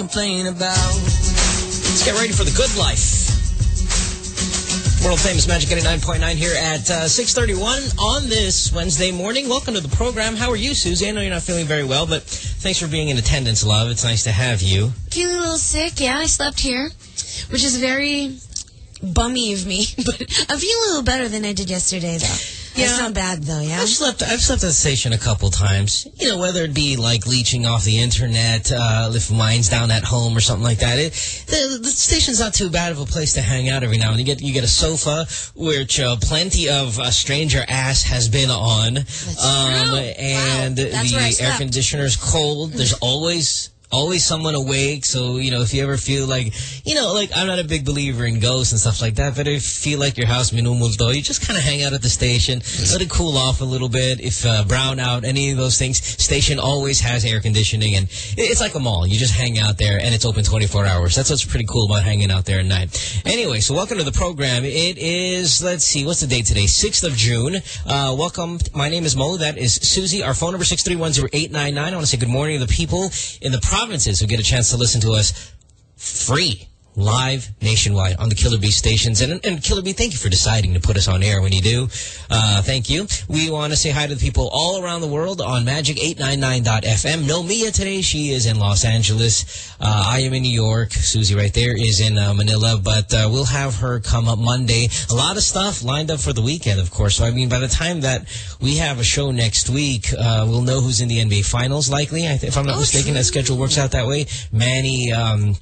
complain about. Let's get ready for the good life. World famous Magic 89.9 here at uh, 631 on this Wednesday morning. Welcome to the program. How are you, Susie? I know you're not feeling very well, but thanks for being in attendance, love. It's nice to have you. Feeling a little sick. Yeah, I slept here, which is very bummy of me, but I feel a little better than I did yesterday, though. Yeah. That's not bad, though, yeah? I've slept. I've slept at the station a couple times. You know, whether it be like leeching off the internet, uh, if mine's down at home or something like that. It, the, the station's not too bad of a place to hang out every now and then. You get you get a sofa, which uh, plenty of uh, stranger ass has been on, That's um, true. and Wow. That's where I the air conditioner's cold. There's always. Always someone awake, so, you know, if you ever feel like, you know, like, I'm not a big believer in ghosts and stuff like that, but if you feel like your house minumulto, you just kind of hang out at the station, let it cool off a little bit. If uh, brown out, any of those things, station always has air conditioning, and it's like a mall. You just hang out there, and it's open 24 hours. That's what's pretty cool about hanging out there at night. Anyway, so welcome to the program. It is, let's see, what's the date today? 6th of June. Uh, welcome. My name is Mo. That is Susie. Our phone number 6310899. I want to say good morning to the people in the provinces who get a chance to listen to us free live nationwide on the Killer Bee stations. And, and Killer Bee, thank you for deciding to put us on air when you do. Uh, thank you. We want to say hi to the people all around the world on Magic899.fm. No Mia today. She is in Los Angeles. Uh, I am in New York. Susie right there is in uh, Manila. But uh, we'll have her come up Monday. A lot of stuff lined up for the weekend, of course. So, I mean, by the time that we have a show next week, uh, we'll know who's in the NBA Finals likely. I th if I'm not Oh, mistaken, that schedule works out that way. Manny... Um,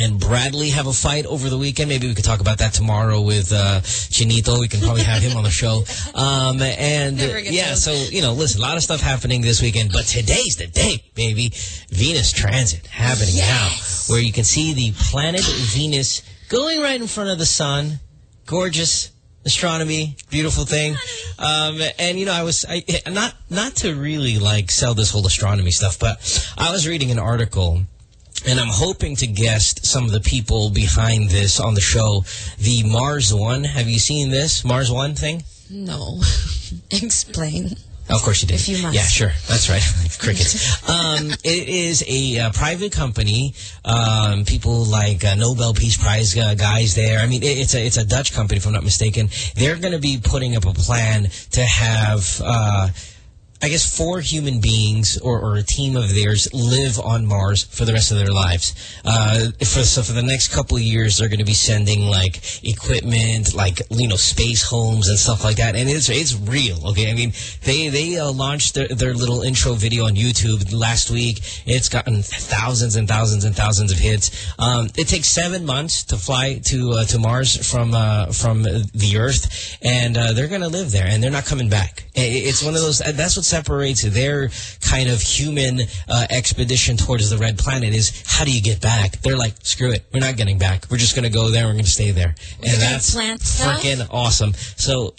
and Bradley have a fight over the weekend. Maybe we could talk about that tomorrow with uh, Chinito. We can probably have him on the show. Um, and yeah, so, you know, listen, a lot of stuff happening this weekend, but today's the day, baby. Venus transit happening Yes. now, where you can see the planet Venus going right in front of the sun. Gorgeous astronomy, beautiful thing. Um, and you know, I was I, not not to really like sell this whole astronomy stuff, but I was reading an article and I'm hoping to guest some of the people behind this on the show. The Mars One. Have you seen this Mars One thing? No. Explain. Of course you did. If you must. Yeah, sure. That's right. Crickets. um, it is a uh, private company. Um, people like uh, Nobel Peace Prize uh, guys there. I mean, it, it's a it's a Dutch company, if I'm not mistaken. They're going to be putting up a plan to have. I guess four human beings or, or a team of theirs live on Mars for the rest of their lives. Uh, for, so for the next couple of years, they're going to be sending like equipment, like you know, space homes and stuff like that. And it's it's real. Okay, I mean, they they uh, launched their, their little intro video on YouTube last week. It's gotten thousands and thousands and thousands of hits. Um, it takes seven months to fly to uh, to Mars from uh, from the Earth, and uh, they're going to live there, and they're not coming back. It's one of those. That's what separates their kind of human uh, expedition towards the red planet is how do you get back? They're like, screw it, we're not getting back. We're just going to go there. We're going to stay there, and that's freaking awesome. So.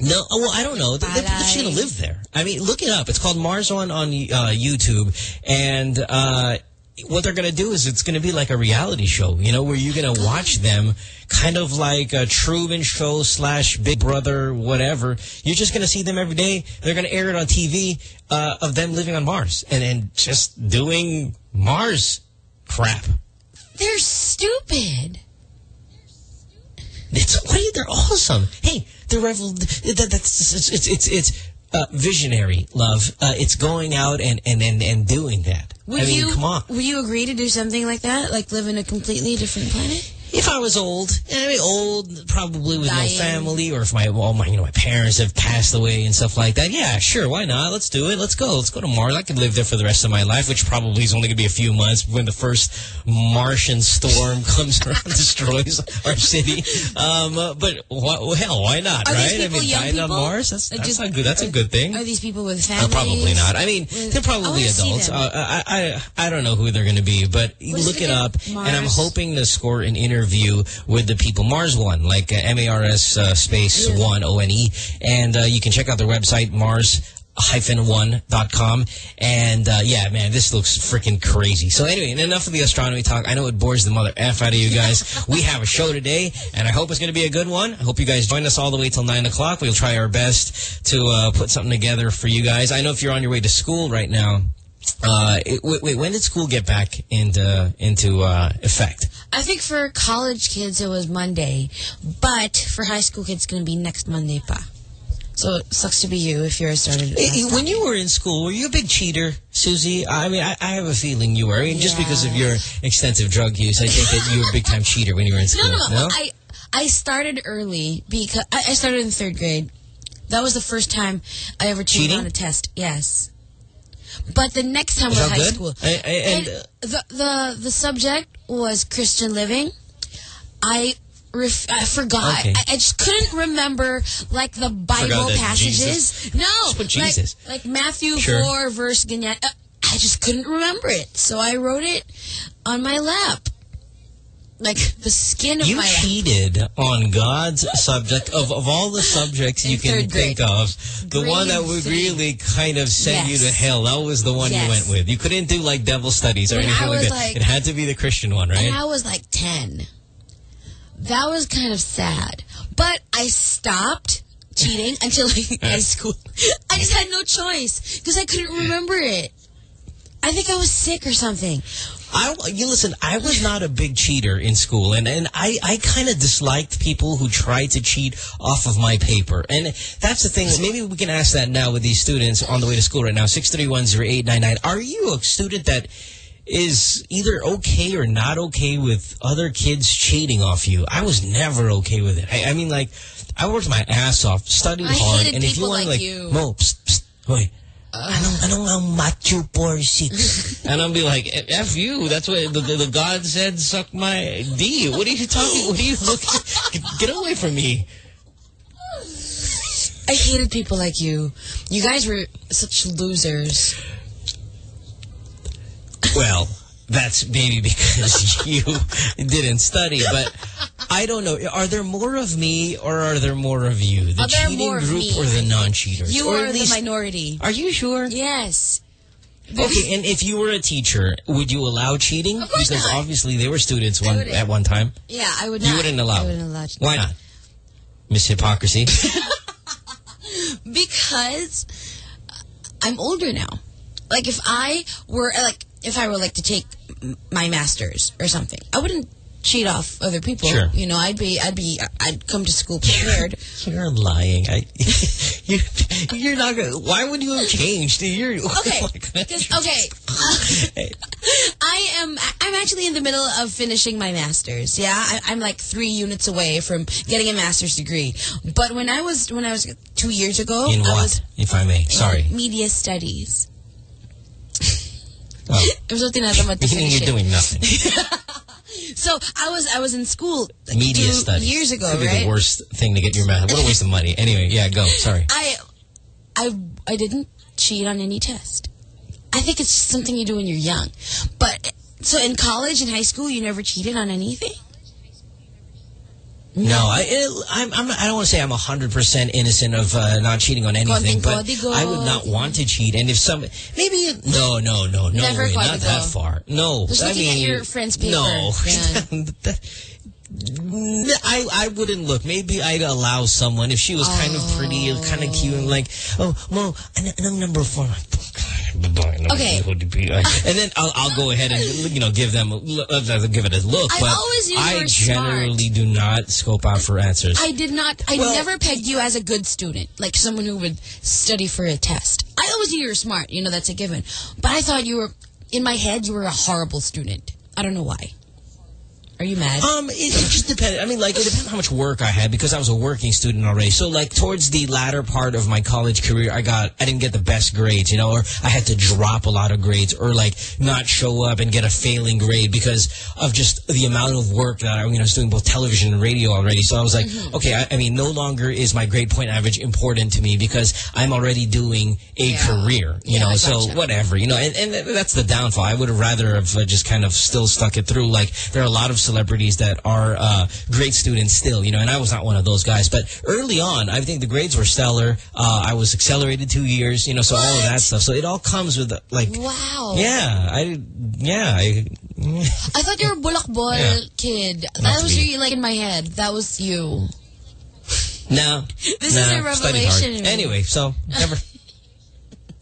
No, oh, well, I don't know. They- They're just going to live there. I mean, look it up. It's called Mars One on uh, YouTube, and uh, what they're going to do is it's going to be like a reality show, you know, where you're going to watch them kind of like a Truman Show slash Big Brother, whatever. You're just going to see them every day. They're going to air it on TV uh, of them living on Mars and, and just doing Mars crap. They're stupid. It's what are you, they're awesome. Hey, the revel that, that's it's it's it's, it's uh, visionary love. Uh, it's going out and and and, and doing that. Would I mean, you, come on. Would you agree to do something like that? Like live in a completely different planet? If I was old, I mean, old, probably with Dying. no family, or if my all my you know my parents have passed away and stuff like that, yeah, sure, why not? Let's do it. Let's go. Let's go to Mars. I could live there for the rest of my life, which probably is only going to be a few months when the first Martian storm comes around and destroys our city. Um, uh, but wh well, hell, why not? Are right? these people I mean, dying on? Mars. That's that's just- not good. That's a good thing. Are these people with Uh, families? probably not. I mean, With- they're probably see adults. Uh, I, I I don't know who they're going to be, but you What is look it it up, again? and I'm hoping to score an interview with the people. Mars One, like uh, M-A-R-S uh, space Yeah. one O N E, and uh, you can check out their website Mars hyphen one dot com. And uh, yeah man this looks freaking crazy. So anyway enough of the astronomy talk. I know it bores the mother f out of you guys. We have a show today and i hope it's going to be a good one. I hope you guys join us all the way till nine o'clock. We'll try our best to uh, put something together for you guys. I know if you're on your way to school right now Uh, it, wait, wait, when did school get back into into uh, effect? I think for college kids it was Monday, but for high school kids it's going to be next Monday pa. So it sucks to be you if you're started. When you were in school, were you a big cheater, Susie? I mean, I, I have a feeling you were. I mean, just because of your extensive drug use, I think that you were a big time cheater when you were in No, school. no, no. I I started early because I, I started in third grade. That was the first time I ever cheated Cheating? on a test. Yes. But the next time Was was high good? school. I- I- and, And the, the the subject was Christian living. I ref I forgot. Okay. I, I just couldn't remember like the Bible passages. No, Just like- Jesus. Like, Matthew Sure. four verse ganyan. Uh, I just couldn't remember it, so I wrote it on my lap, like the skin of You my lap. cheated on God's subject of, of all the subjects you can think of. The Grade one that would really kind of send you to hell. That was the one you went with. You couldn't do like devil studies or anything like that. like- it had to be the Christian one, right? And I was like 10. That was kind of sad. But I stopped cheating until like high school. I just had no choice because I couldn't remember it. I think I was sick or something. I, you listen, I was not a big cheater in school, and, and I, I kind of disliked people who tried to cheat off of my paper. And that's the thing. Maybe we can ask that now with these students on the way to school right now. 6310899. Are you a student that is either okay or not okay with other kids cheating off you? I was never okay with it. I, I mean, like, I worked my ass off, studied I hard, and if you want to, like like, you. Mo, wait. Anong, anong ang por six? and I'll be like, F you. That's what the, the, the God said, suck my D. What are you talking? What are you looking? Get, get away from me. I hated people like you. You guys were such losers. Well, that's maybe because you didn't study, but I don't know. Are there more of me or are there more of you? The cheating more of group me? or the non-cheaters? You or are at the minority. Are you sure? Yes. Okay, and if you were a teacher, would you allow cheating? Of course because not. obviously they were students one at one time. Yeah, I would not. You wouldn't allow I wouldn't allow Why not? Miss Hypocrisy. because I'm older now. Like if I were like if I were like to take my masters or something, I wouldn't cheat off other people. Sure. You know, I'd be I'd be I'd come to school prepared. You're lying. I, you, you're not gonna. Why would you have changed? You're Okay. oh my God. 'Cause- okay. I am I'm actually in the middle of finishing my masters. Yeah, I, I'm like three units away from getting a master's degree. But when I was when I was two years ago, In I what, was if I may? Sorry. media studies. Oh, I'm so tinatamad to meaning you're doing nothing. So I was I was in school like Media two studies. years ago, Could be right? the worst thing to get your math. What a waste of money. Anyway, yeah, go. Sorry. I I I didn't cheat on any test. I think it's something you do when you're young. But so in college and high school, you never cheated on anything. No, I, it, I'm, I'm, I don't want to say I'm 100% innocent of uh, not cheating on anything, Konting but. I would not want to cheat. And if some, maybe, no, no, no, no Never way, not that far. No. Just I looking at your friend's paper. No. Yeah. I, I wouldn't look. Maybe I'd allow someone if she was kind of pretty or kind of cute and like, oh, Mo, an- anong number four? Okay. And then I'll, I'll go ahead and, you know, give them, a, l- uh, give it a look. I but always knew I generally do not scope out for answers. I did not. I Well- never pegged you as a good student, like someone who would study for a test. I always knew you were smart. You know that's a given. But I thought you were, in my head, you were a horrible student. I don't know why. Are you mad? Um, it, it just depended. I mean, like, it depended how much work I had because I was a working student already. So, like, towards the latter part of my college career, I got, I didn't get the best grades, you know, or I had to drop a lot of grades or, like, not show up and get a failing grade because of just the amount of work that I, you know, was doing both television and radio already. So I was like, Mm-hmm. okay, I, I mean, no longer is my grade point average important to me because I'm already doing a Yeah. career, you Yeah, know, so gotcha. whatever, you know, and, and that's the downfall. I would have rather have just kind of still stuck it through. Like, there are a lot of celebrities that are uh, great students still, you know, and I was not one of those guys. But early on, I think the grades were stellar. Uh, I was accelerated two years, you know, so all of that stuff. So it all comes with, like, wow. yeah, I, yeah, I, I thought you were a bulakbol Yeah. kid. Not That was really like in my head. That was you. no. This nah, is a revelation. Anyway, so never.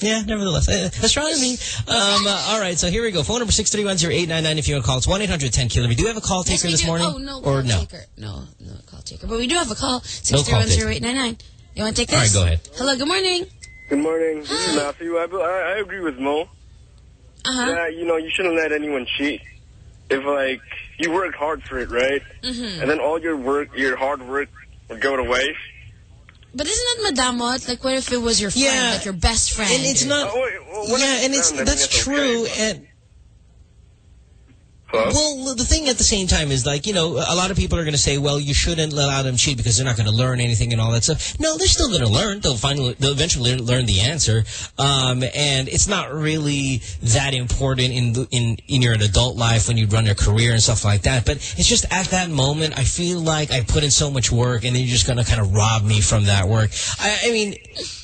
Yeah, nevertheless. Uh, astronomy. Um, uh, all right, so here we go. Phone number 6310899 if you want to call. It's 1-800-10-KILLER. We do have a call taker yes, this do. morning? Oh, no or call no? taker. No, no call taker. But we do have a call. No call taker. 6310899. You want to take this? All right, go ahead. Hello, good morning. Good morning. This is Matthew. I, I, I agree with Mo. Uh-huh. Yeah, you know, you shouldn't let anyone cheat. If, like, you work hard for it, right? Mm-hmm. And then all your work, your hard work would go to waste. But isn't that madamot? Like, what if it was your friend, Yeah. like your best friend? And it's not... Oh, wait, well, yeah, and it's that's true. but- And Huh? Well, the thing at the same time is like, you know, a lot of people are going to say, well, you shouldn't allow them cheat because they're not going to learn anything and all that stuff. No, they're still going to learn. They'll finally, they'll eventually learn, the answer. Um, and it's not really that important in, the, in, in your adult life when you run your career and stuff like that. But it's just at that moment, I feel like I put in so much work and then you're just going to kind of rob me from that work. I, I mean,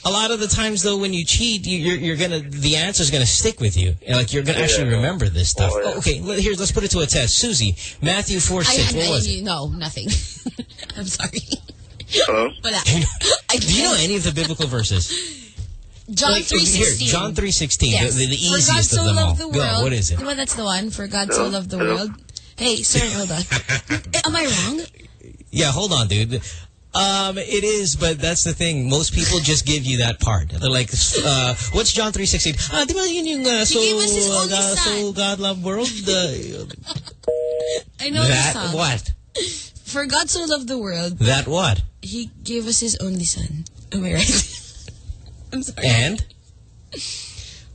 a lot of the times though, when you cheat, you, you're, you're going to, the answer is going to stick with you. And like, you're going to actually Yeah. remember this stuff. Oh, yeah. Oh, okay, let- here, let's put it to a test. Susie, Matthew 4 6, I, what was it? No, nothing. I'm sorry. Huh? But uh, I, Do you know any of the biblical verses? John Like, three Here, sixteen. John 3.16, Yes. the, the, the For God easiest so of them all. loved the Go, world. what is it? Well, that's the one. For God so Hello? loved the world. Hey, sir, hold on. Am I wrong? Yeah, hold on, dude. Um, it is, but that's the thing. Most people just give you that part. They're like, uh, what's John 3.16? Ah, di ba yun yung, uh, so, gave us his uh, God, so God loved world? Uh, I know that what? For God so loved the world, That what? He gave us His only Son. Am I right? I'm sorry. And?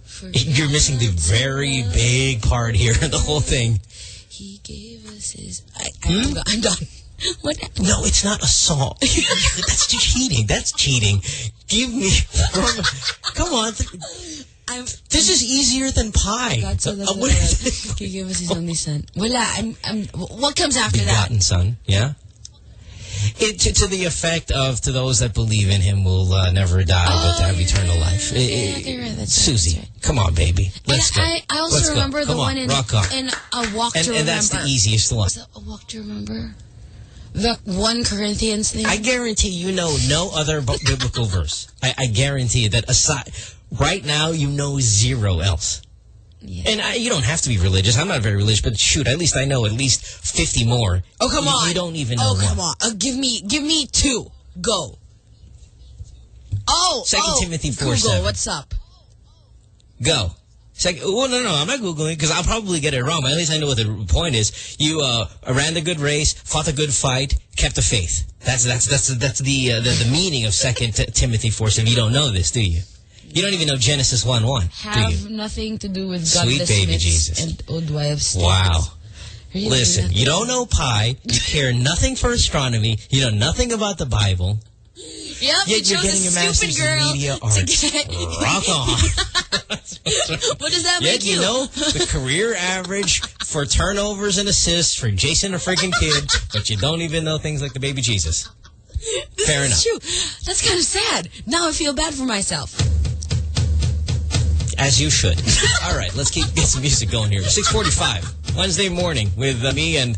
For You're missing the very big part here, the whole thing. He gave us His. I, Hmm? I'm, I'm done. What? No, it's not a song. That's cheating. That's cheating. Give me... Come on. I'm. This is easier than pie. God so loved Uh, what it? He gave us His only Son. Wala. I'm. I'm. What comes after that? Begotten son, yeah? It, to, to the effect of, to those that believe in him will uh, never die, but have you're eternal life. Yeah, eh, you're right. Susie, right. come on, baby. Let's and go. I, I also Let's remember the on, one in, on. in A Walk and, to and Remember. that's the easiest one. Was it A Walk to Remember? The 1 Corinthians thing? I guarantee you know no other biblical verse. I, I guarantee you that aside, right now you know zero else. Yeah. And I, you don't have to be religious. I'm not very religious, but shoot, at least I know at least 50 more. Oh, come You- on. You don't even know Oh, come one. on. Uh, give me give me two. Go. Oh, Second oh, Timothy 4, Google, 7. what's up? Go. Second, oh, no, no, I'm not Googling because I'll probably get it wrong, but at least I know what the point is. You uh, ran the good race, fought a good fight, kept the faith. That's that's that's that's the uh, the, the meaning of Second Timothy 4. So you don't know this, do you? You don't even know Genesis 1 1, do Have you? nothing to do with Sweet baby Jesus. and old wives' tales. Wow. Really, Listen, nothing. you don't know pi, you care nothing for astronomy, you know nothing about the Bible, Yep, yet you you're chose getting a your stupid master's girl in media to arts. get- Rock on. what does that Yet make you you know the career average for turnovers and assists for Jason a freaking Kidd, but you don't even know things like the baby Jesus. This Fair enough. true. That's kind of sad. Now I feel bad for myself. As you should. All right, let's keep get some music going here. 645, Wednesday morning with uh, me and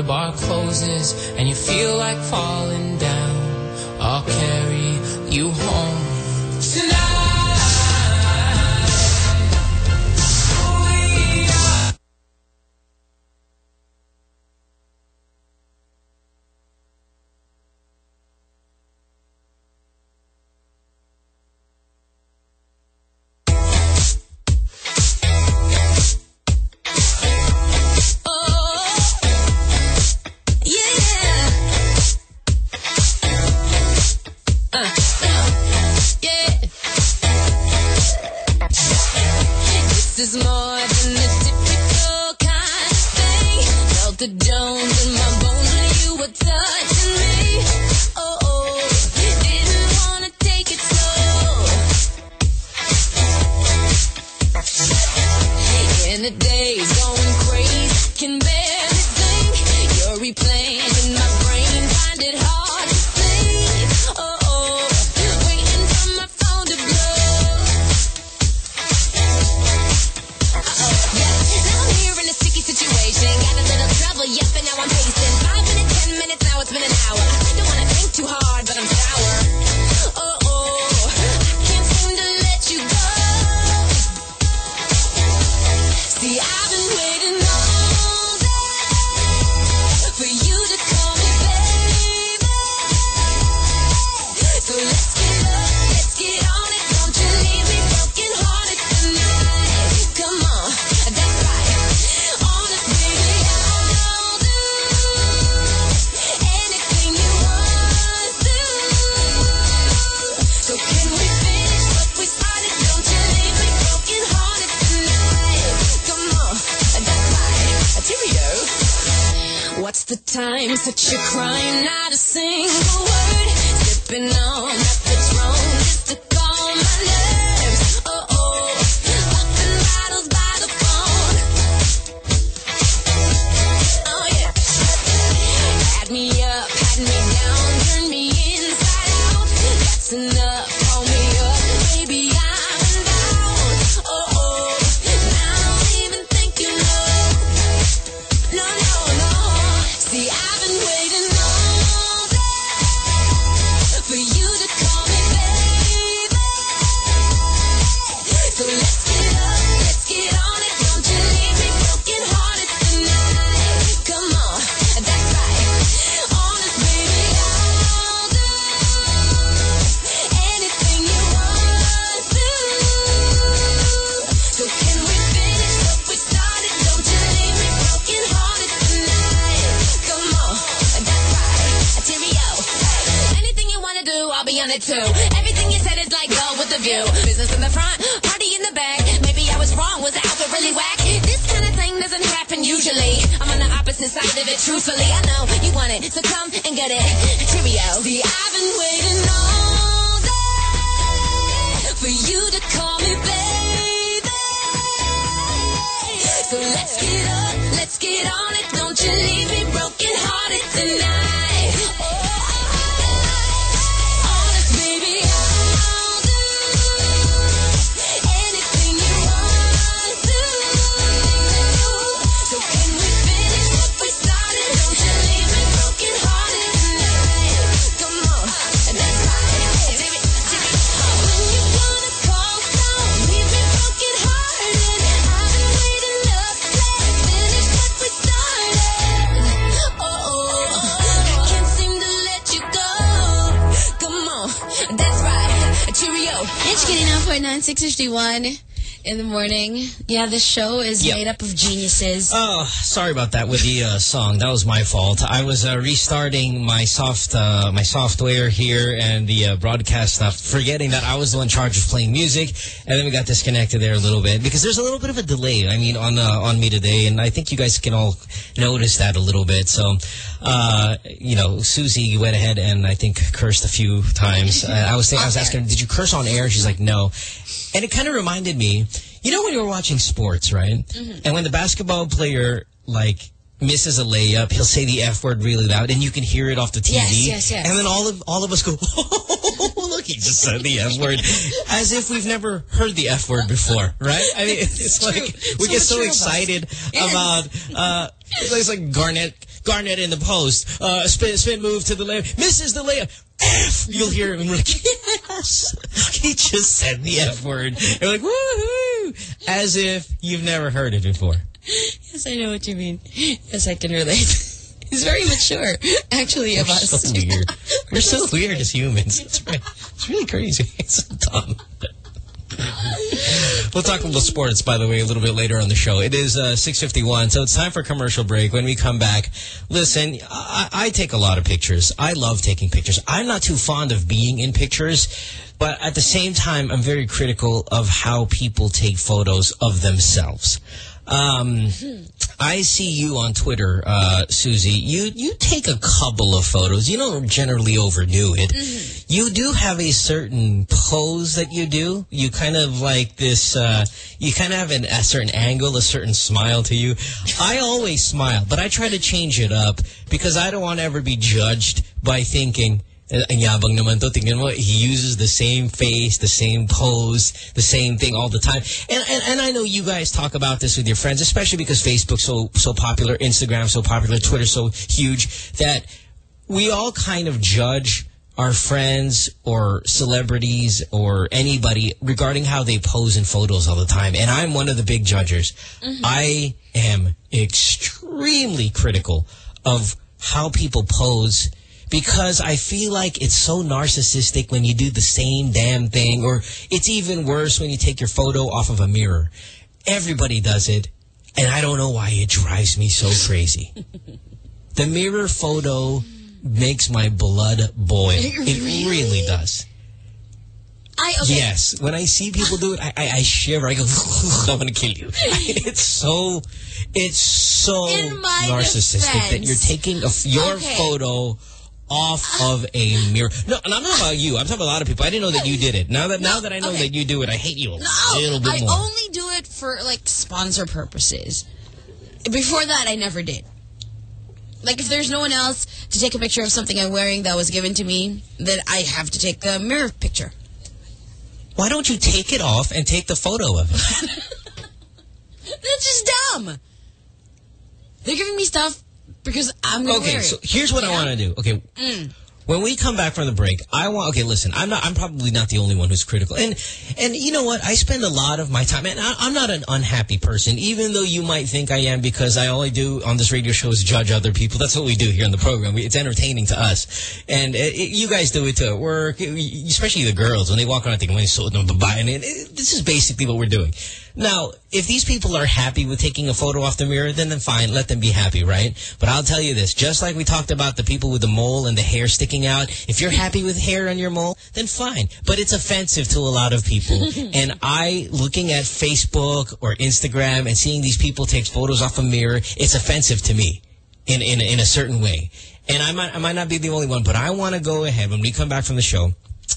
the bar closes and you feel like falling down, I'll carry Yeah, this show is Yep. made up of geniuses. Oh, sorry about that with the uh, song. That was my fault. I was uh, restarting my soft uh, my software here and the uh, broadcast stuff, forgetting that I was the one in charge of playing music, and then we got disconnected there a little bit because there's a little bit of a delay. I mean, on uh, on me today, and I think you guys can all notice that a little bit. So, uh, you know, Susie went ahead and I think cursed a few times. Uh, I was thinking, I was asking, her, did you curse on air? She's like, no, and it kind of reminded me. You know when you were watching sports, right? And when the basketball player like misses a layup, he'll say the F word really loud, and you can hear it off the TV. Yes, yes, yes. And then all of all of us go, oh, look, he just said the F word, as if we've never heard the F word before, right? I mean, it's, like we So get so true of us. excited about uh, it's like Garnett. Garnett in the post, uh, spin, spin move to the layup, misses the layup, F! You'll hear him, and we're like, yes! He just said the F word. And we're like, woohoo! As if you've never heard it before. Yes, I know what you mean. Yes, I can relate. He's very mature, actually, of We're us. so weird. We're so weird as humans. It's, right. it's really crazy. It's so dumb. We'll talk a little sports, by the way, a little bit later on the show. It is uh, 6.51, so it's time for commercial break. When we come back, listen, I, I take a lot of pictures. I love taking pictures. I'm not too fond of being in pictures, but at the same time, I'm very critical of how people take photos of themselves. Um, I see you on Twitter, uh, Susie. You you take a couple of photos. You don't generally overdo it. You do have a certain pose that you do. You kind of like this. Uh, you kind of have an, a certain angle, a certain smile to you. I always smile, but I try to change it up because I don't want to ever be judged by thinking. "Eh, Ang yabang naman to. Tingnan mo, he uses the same face, the same pose, the same thing all the time. And, and and I know you guys talk about this with your friends, especially because Facebook's so so popular, Instagram so popular, Twitter so huge that we all kind of judge our friends or celebrities or anybody regarding how they pose in photos all the time. And I'm one of the big judgers. I am extremely critical of how people pose because I feel like it's so narcissistic when you do the same damn thing or it's even worse when you take your photo off of a mirror. Everybody does it and I don't know why it drives me so crazy. the mirror photo makes my blood boil. It really, does. I okay. Yes. When I see people do it, I, I, I shiver. I go, I'm going to kill you. It's so, it's so narcissistic that you're taking a your Okay. photo off of a mirror. No, and I'm not about you. I'm talking about a lot of people. I didn't know that you did it. Now that now that I know okay. that you do it, I hate you a No, little bit I more. only do it for like sponsor purposes. Before that, I never did. Like if there's no one else to take a picture of something I'm wearing that was given to me, then I have to take a mirror picture. Why don't you take it off and take the photo of it? That's just dumb. They're giving me stuff because I'm gonna okay, wear so here's what I want to do. Okay. Mm. When we come back from the break, I want. Okay, listen. I'm not. I'm probably not the only one who's critical. And and you know what? I spend a lot of my time, and I, I'm not an unhappy person, even though you might think I am, because I all I do on this radio show is judge other people. That's what we do here in the program. We, it's entertaining to us, and it, it- you guys do it too at work, especially the girls when they walk around thinking, "Well, so no, babae," and it, it- this is basically what we're doing. Now, if these people are happy with taking a photo off the mirror, then then fine, let them be happy, right? But I'll tell you this, just like we talked about the people with the mole and the hair sticking out, if you're happy with hair on your mole, then fine. But it's offensive to a lot of people. and I, looking at Facebook or Instagram and seeing these people take photos off a mirror, it's offensive to me in, in, in a certain way. And I might, I might not be the only one, but I want to go ahead when we come back from the show.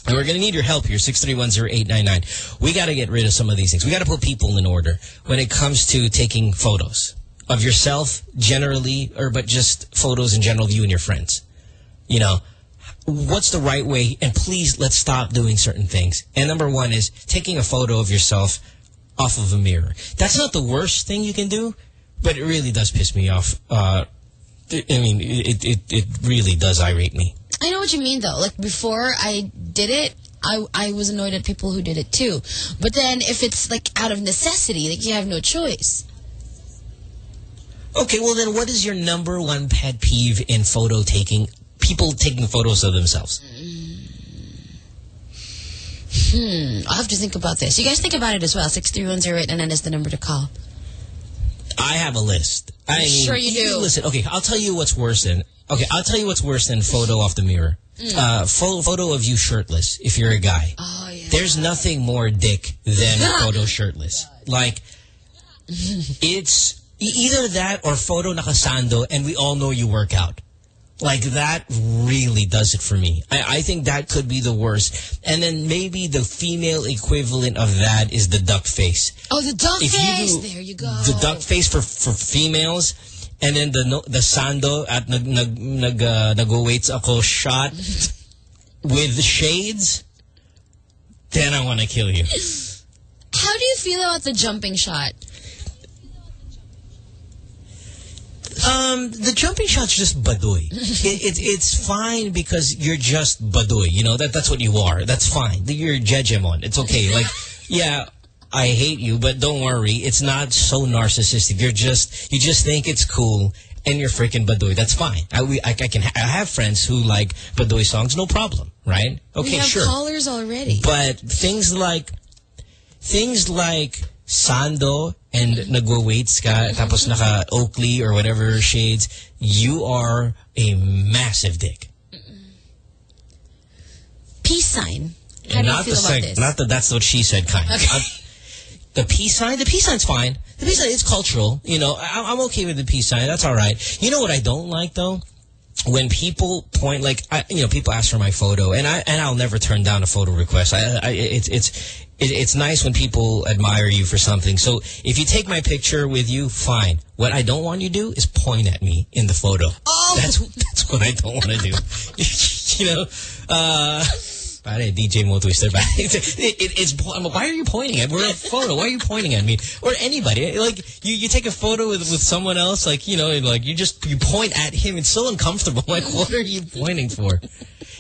And we're going to need your help here, 6310899. We got to get rid of some of these things. We got to put people in order when it comes to taking photos of yourself generally, or but just photos in general of you and your friends. You know, what's the right way? And please, let's stop doing certain things. And number one is taking a photo of yourself off of a mirror. That's not the worst thing you can do, but it really does piss me off. Uh, I mean, it, it, it really does irate me. I know what you mean though. Like before I did it, I I was annoyed at people who did it too. But then if it's like out of necessity, like you have no choice. Okay, well then what is your number one pet peeve in photo taking? People taking photos of themselves. Hmm. I'll have to think about this. You guys think about it as well. Six three one zero eight and then is the number to call. I have a list. I mean, Sure you do. Listen, okay, I'll tell you what's worse than. Okay, I'll tell you what's worse than photo off the mirror. Uh, photo, photo of you shirtless. If you're a guy, Oh yeah. there's nothing more dick than photo shirtless. Like, it's either that or photo nakasando, and we all know you work out. Like that really does it for me. I, I think that could be the worst. And then maybe the female equivalent of that is the duck face. oh, the duck If face. you there you go. the duck face for for females, and then the no- the sando at nag nag nag uh, nag-waits ako shot with shades, then I want to kill you. How do you feel about the jumping shot? Um, the jumping shot's just badoy. it, it, it's fine because you're just badoy. You know that that's what you are. That's fine. You're jejemon. It's okay. Like, yeah, I hate you, but don't worry. It's not so narcissistic. You're just you just think it's cool. And you're freaking Badoy. That's fine. I, we, I, I can. I have friends who like Badoy songs. No problem, right? we Okay, have sure. callers already. But things like things like Sando and nagwa-weights ka tapos naka Oakley or whatever shades, you are a massive dick. Peace sign. How And do you not feel the about this? not that that's what she said kind. Okay. The peace sign, the peace sign's fine. The peace sign is cultural. You know, I, I'm okay with the peace sign. That's all right. You know what I don't like though? When people point like, I, you know, people ask for my photo, and I and I'll never turn down a photo request. I, I it's it's it, it's nice when people admire you for something. So if you take my picture with you, fine. What I don't want you to do is point at me in the photo. Oh! That's that's what I don't want to do. you know, uh, pare, DJ Mo Twister. It, it, it's why are you pointing at? We're a photo. Why are you pointing at me or anybody? Like you, you take a photo with with someone else. Like you know, like you just you point at him. It's so uncomfortable. Like what are you pointing for?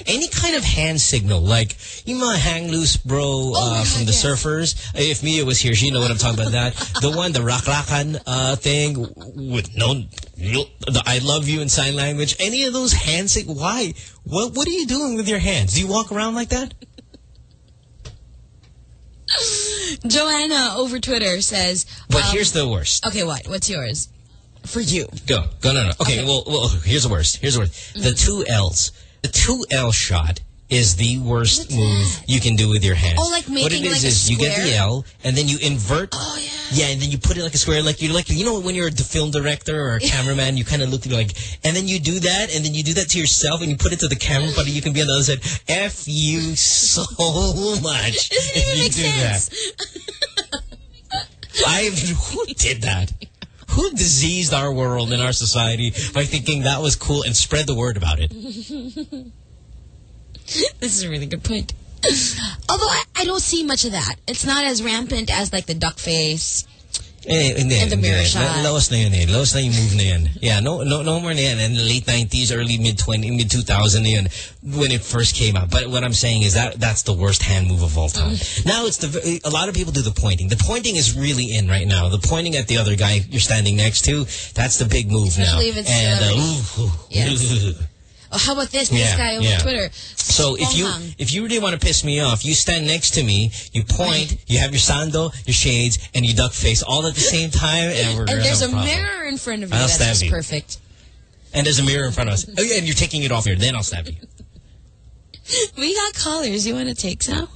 Any kind of hand signal, like you might hang loose, bro, Oh uh, God, from the yes. surfers. If Mia was here, she know what I'm talking about. That the one, the raklakan uh, thing with no, the I love you in sign language. Any of those hand sig- Why? What What are you doing with your hands? Do you walk around like that? Joanna over Twitter says. But um, here's the worst. Okay, what? What's yours? For you. Go. Go, no, no. Okay, Well, well, here's the worst. Here's the worst. The two L's. The two L shot is the worst move you can do with your hands. Oh, like what it is is like is you get the? L and then you invert. Oh, yeah. Yeah, and then you put it like a square, like you're like you know when you're the film director or a cameraman, you kind of look like, and then you do that, and then you do that to yourself, and you put it to the camera, but you can be on the other side. F you so much Doesn't if even you make do sense. that. I who did that? Who diseased our world and our society by thinking that was cool and spread the word about it? This is a really good point. Although I, I don't see much of that. It's not as rampant as like the duck face. Eh, hindi, And the mirror hindi. shot. La- Lawas na yun eh. Lawas na yung move na yun. Yeah, no, no, no more na yan. And late 90s, early mid-20, mid-2000 na yun when it first came out. But what I'm saying is that that's the worst hand move of all time. Mm. Now it's the, a lot of people do the pointing. The pointing is really in right now. The pointing at the other guy you're standing next to, that's the big move now. Especially if it's and, uh, ooh, ooh, Yes. Oh, how about this? This Yeah, guy on yeah. Twitter. So if you if you really want to piss me off, you stand next to me, you point, you have your sandal, your shades, and you duck face all at the same time, and we're and there's a problem. mirror in front of you. I'll That's stab just you. perfect. And there's a mirror in front of us. Oh, yeah, and you're taking it off here. Then I'll stab you. We got callers. You want to take some?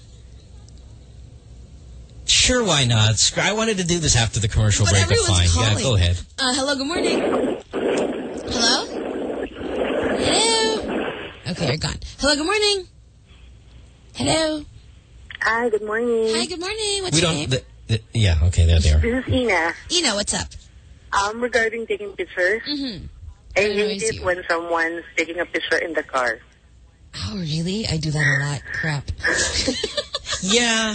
Sure, why not? I wanted to do this after the commercial But break, but fine. Yeah, go ahead. Uh, hello, good morning. Hello? Okay, you're gone. Hello, good morning. Hello. Hi, good morning. Hi, good morning. What's We your don't. name? The, the, yeah, okay, there they are. This is Ina. Ina, what's up? Um, regarding taking pictures, Mm-hmm. I Very hate noisy. it when someone's taking a picture in the car. Oh, really? I do that a lot. Crap. Yeah,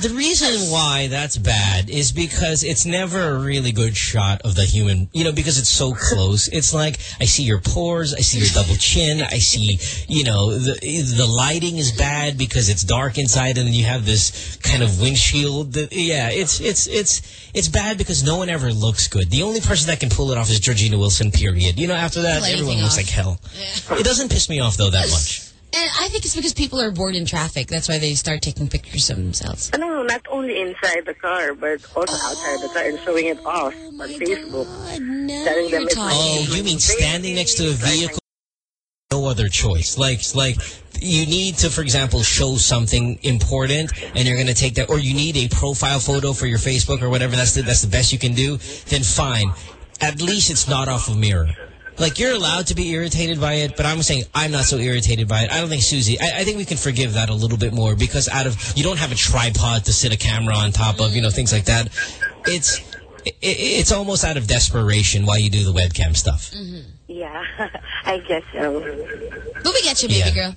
the reason why that's bad is because it's never a really good shot of the human, you know, because it's so close. It's like, I see your pores, I see your double chin, I see, you know, the, the lighting is bad because it's dark inside and then you have this kind of windshield. That, yeah, it's, it's, it's, it's bad because no one ever looks good. The only person that can pull it off is Georgina Wilson, period. You know, after that, everyone looks off. like hell. It doesn't piss me off though that much. And I think it's because people are bored in traffic. That's why they start taking pictures of themselves. No, no, not only inside the car, but also outside the car and showing it off Oh on Facebook. God, no, Telling them you're it's my talking. Oh, you mean standing next to a vehicle? No other choice. Like, like you need to, for example, show something important, and you're going to take that, or you need a profile photo for your Facebook or whatever. That's the that's the best you can do. Then fine. At least it's not off a mirror. Like you're allowed to be irritated by it, but I'm saying I'm not so irritated by it. I don't think Susie. I, I think we can forgive that a little bit more because out of you don't have a tripod to sit a camera on top of, you know, things like that. It's it, it's almost out of desperation why you do the webcam stuff. Mm-hmm. Yeah, I guess so. But we get you, baby Yeah. girl.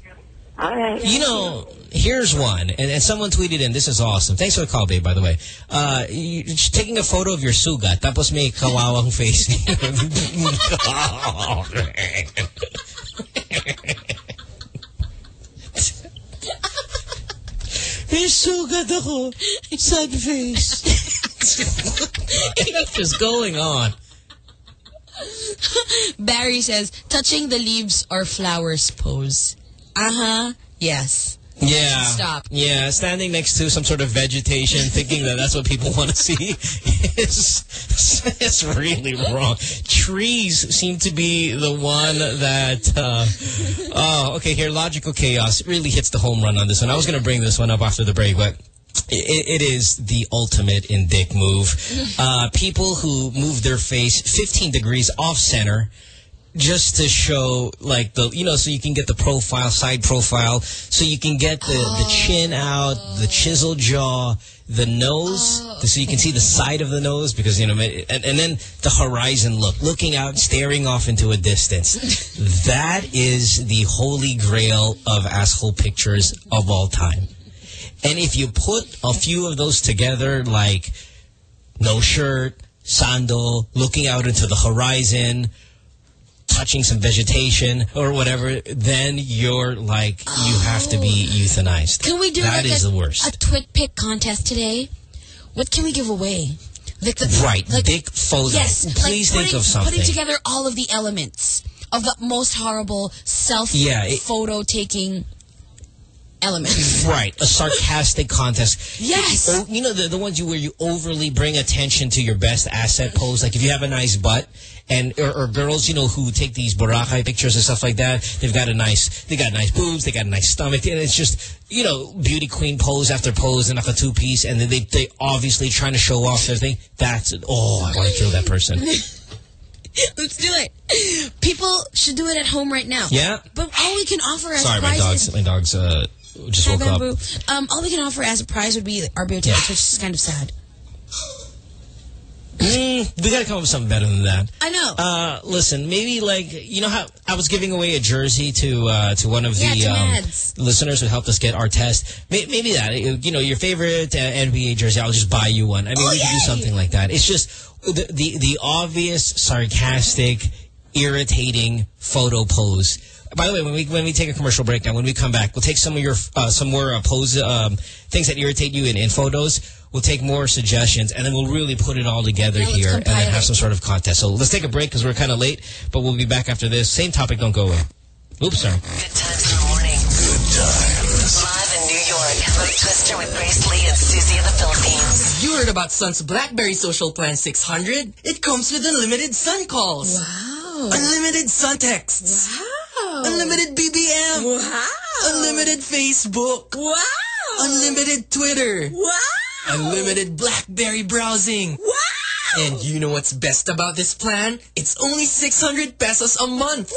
All right. You know, here's one, and, and someone tweeted in, this is awesome. Thanks for the call, babe, by the way. Uh, you, just taking a photo of your sugat, tapos may kawawang face. may sugat ako. Sad face. what is going on? Barry says, touching the leaves or flowers pose. Uh-huh. Yes. Yeah. Stop. Yeah, standing next to some sort of vegetation, thinking that that's what people want to see is, is really wrong. Trees seem to be the one that, uh, oh, okay, here, Logical Chaos really hits the home run on this one. I was going to bring this one up after the break, but it, it is the ultimate in dick move. Uh, people who move their face 15 degrees off center just to show like the you know so you can get the profile side profile so you can get the the oh. chin out the chisel jaw the nose oh. so you can see the side of the nose because you know and, and then the horizon look looking out staring off into a distance. That is the holy grail of asshole pictures of all time. And if you put a few of those together like no shirt sandal looking out into the horizon touching some vegetation or whatever, then you're like, you have to be oh. euthanized. Can we do That like is a, the worst. a TwitPic contest today? What can we give away? Like the, right. Like, Dick photo. Yes. Please like think putting, of something. Putting together all of the elements of the most horrible self Yeah, it- photo taking Right, a sarcastic contest. Yes. Oh, you know the the ones you where you overly bring attention to your best asset pose. Like if you have a nice butt, and or, or girls, you know, who take these Boracay pictures and stuff like that. They've got a nice, they got nice boobs, they got a nice stomach, and it's just you know beauty queen pose after pose and like a two piece, and then they they obviously trying to show off their thing. That's. Oh, I want to kill that person. Let's do it. People should do it at home right now. Yeah. But all we can offer as Sorry, my dogs, my dogs uh, just woke up. Um, all we can offer as a prize would be our beer tickets, which is kind of sad. Mm, we got to come up with something better than that. I know. Uh, listen, maybe like you know how I was giving away a jersey to uh, to one of Yeah, the um, listeners who helped us get our test. May- Maybe that you know your favorite uh, NBA jersey. I'll just buy you one. I mean, Oh, we could do something like that. It's just the the, the obvious sarcastic, irritating photo pose. By the way, when we when we take a commercial break now, when we come back, we'll take some of your uh, some more uh, pose um, things that irritate you in, in photos. We'll take more suggestions, and then we'll really put it all together Yeah, here, and then have some sort of contest. So let's take a break because we're kind of late, but we'll be back after this. Same topic, don't go away. Oops, sorry. Good times in the morning. Good times. Live in New York. Mo Twister with Grace Lee and Susie in the Philippines. You heard about Sun's BlackBerry Social Plan 600? It comes with unlimited Sun calls. wow. Unlimited Sun texts. Wow. Unlimited BBM. Wow. Unlimited Facebook. Wow. Unlimited Twitter. Wow. Unlimited BlackBerry browsing. Wow. And you know what's best about this plan? It's only 600 pesos a month.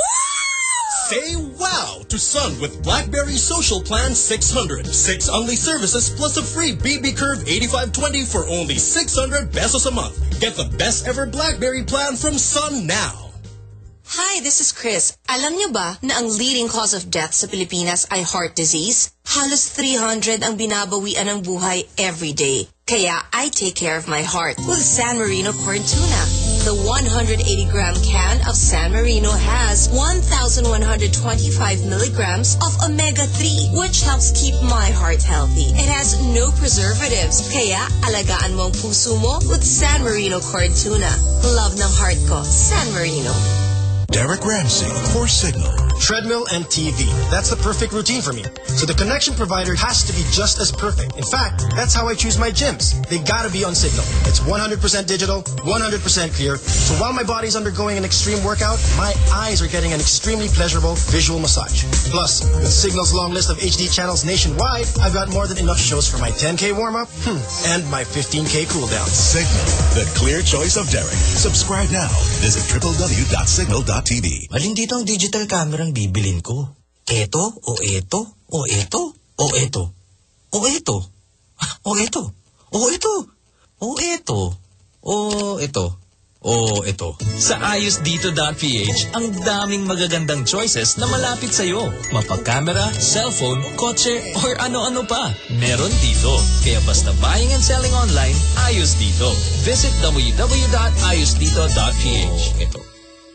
Say wow to Sun with BlackBerry Social Plan 600. Six only services plus a free BB Curve 8520 for only 600 pesos a month. Get the best ever BlackBerry plan from Sun now. Hi, this is Chris. Alam niyo ba na ang leading cause of death sa Pilipinas ay heart disease? Halos 300 ang binabawian ng buhay every day. Kaya I take care of my heart with San Marino corn tuna. The 180-gram can of San Marino has 1,125 milligrams of omega-3, which helps keep my heart healthy. It has no preservatives. Kaya alagaan mo ang puso mo with San Marino corn tuna. Love ng heart ko, San Marino. Derek Ramsey for Signal. Treadmill and TV. That's the perfect routine for me. So the connection provider has to be just as perfect. In fact, that's how I choose my gyms. They gotta be on Signal. It's 100% digital, 100% clear. So while my body's undergoing an extreme workout, my eyes are getting an extremely pleasurable visual massage. Plus, with Signal's long list of HD channels nationwide, I've got more than enough shows for my 10K warm-up hmm, and my 15K cool-down. Signal, the clear choice of Derek. Subscribe now. Visit www.signal.tv. Alin dito ang digital camera ang bibilin ko? Eto o eto o eto o eto o eto o eto o eto o eto o eto o eto. Sa ayosdito.ph, ang daming magagandang choices na malapit sa'yo. Mapag-camera, cellphone, kotse, or ano-ano pa. Meron dito. Kaya basta buying and selling online, ayos dito. Visit www.ayosdito.ph. Ito.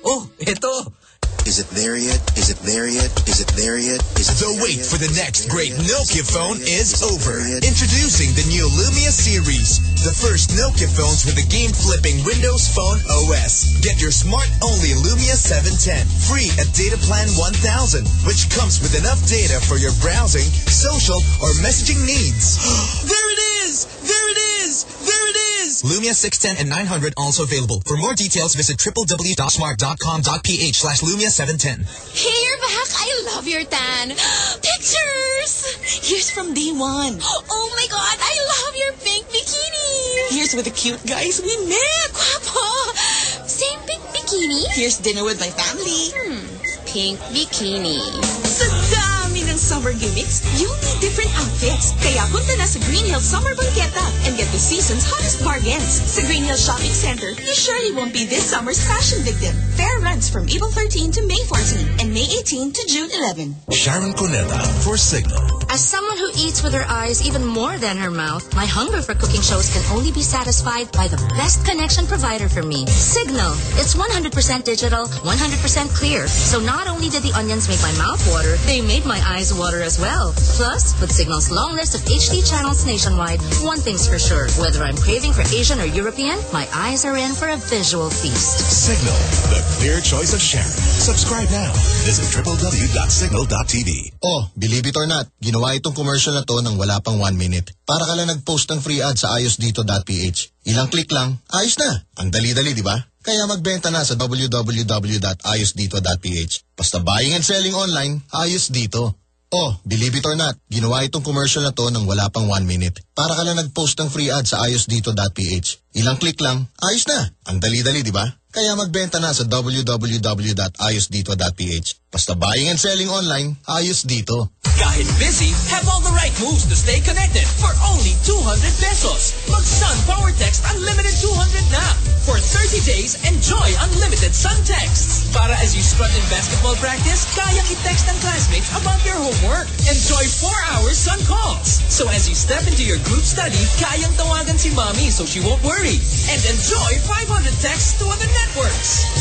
Oh, eto. Is it there yet? Is it there yet? Is it there yet? Is it The there wait yet? for the next great Nokia phone is over. there? Introducing the new Lumia series, the first Nokia phones with a game-flipping Windows Phone OS. Get your smart-only Lumia 710 free at Data Plan 1000, which comes with enough data for your browsing, social, or messaging needs. There it is! There it is! There it is! Lumia 610 and 900 also available. For more details, visit www.smart.com.ph slash Lumia 710. Hey, you're back. I love your tan. Pictures! Here's from day one. Oh my God, I love your pink bikini. Here's with the cute guys we met. Guapo. Same pink bikini? Here's dinner with my family. Hmm. Pink bikini. Sa dami ng summer gimmicks, you'll need different outfits. Kaya punta na sa Green Hills Summer Banqueta and get the season's hottest bargains. Sa Green Hills Shopping Center, you surely won't be this summer's fashion victim. Fair runs from April 13 to May 14 and May 18 to June 11. Sharon Cuneta for Signal. As someone who eats with her eyes even more than her mouth, my hunger for cooking shows can only be satisfied by the best connection provider for me, Signal. It's 100% digital, 100% clear. So not only did the onions make my mouth water, they made my eyes water as well. Plus, with Signal's long list of HD channels nationwide, one thing's for sure. Whether I'm craving for Asian or European, my eyes are in for a visual feast. Signal, the clear choice of sharing. Subscribe now. Visit www.signal.tv. Oh, believe it or not, ginawa itong commercial na to ng wala pang one minute. Para ka lang nag-post ng free ad sa ayosdito.ph. Ilang click lang, ayos na. Ang dali-dali, di ba? Kaya magbenta na sa www.ayosdito.ph. Basta buying and selling online, ayos dito. Oh, believe it or not, ginawa itong commercial na to ng wala pang one minute. Para ka lang nag-post ng free ad sa ayosdito.ph. Ilang click lang, ayos na. Ang dali-dali, di ba? Kaya magbenta na sa www.ayosdito.ph. Basta buying and selling online, ayos dito. Kahit busy, have all the right moves to stay connected for only 200 pesos. Mag-Sun Power Text Unlimited 200 na. For 30 days, enjoy unlimited Sun texts. Para as you strut in basketball practice, kayang i-text ng classmates about your homework. Enjoy 4 hours Sun calls. So as you step into your group study, kayang tawagan si mommy so she won't worry. And enjoy 500 texts to other networks.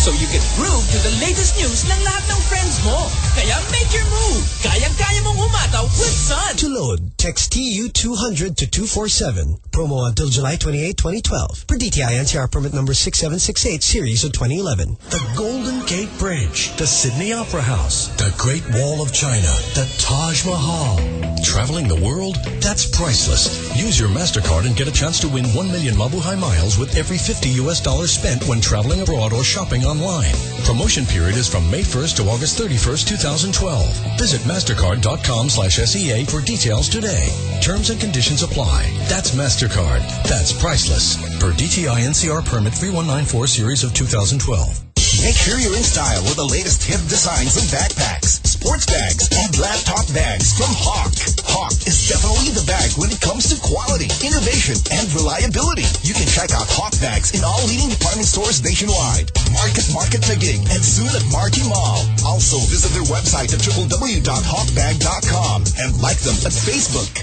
So you can groove to the latest news ng lahat ng friends mo. Kaya make your move. Kayang-kaya mong umataw with Sun. To load, text TU200 to 247. Promo until July 28, 2012. Per DTI NCR permit number 6768 series of 2011. The Golden Gate Bridge, the Sydney Opera House, the Great Wall of China, the Taj Mahal. Traveling the world? That's priceless. Use your MasterCard and get a chance to win 1 million Mabuhay miles with every 50 US dollars spent when traveling abroad or shopping online. Promotion period is from May 1st to August 31st, 2012. Visit mastercard.com slash SEA for details today. Terms and conditions apply. That's MasterCard. That's priceless. Per DTI NCR permit 3194 series of 2012. Make sure you're in style with the latest hip designs of backpacks, sports bags, and laptop bags from Hawk. Hawk is definitely the bag when it comes to quality, innovation, and reliability. You can check out Hawk bags in all leading department stores nationwide. Market Market Tigting and soon at Marquee Mall. Also visit their website at www.hawkbag.com and like them at Facebook.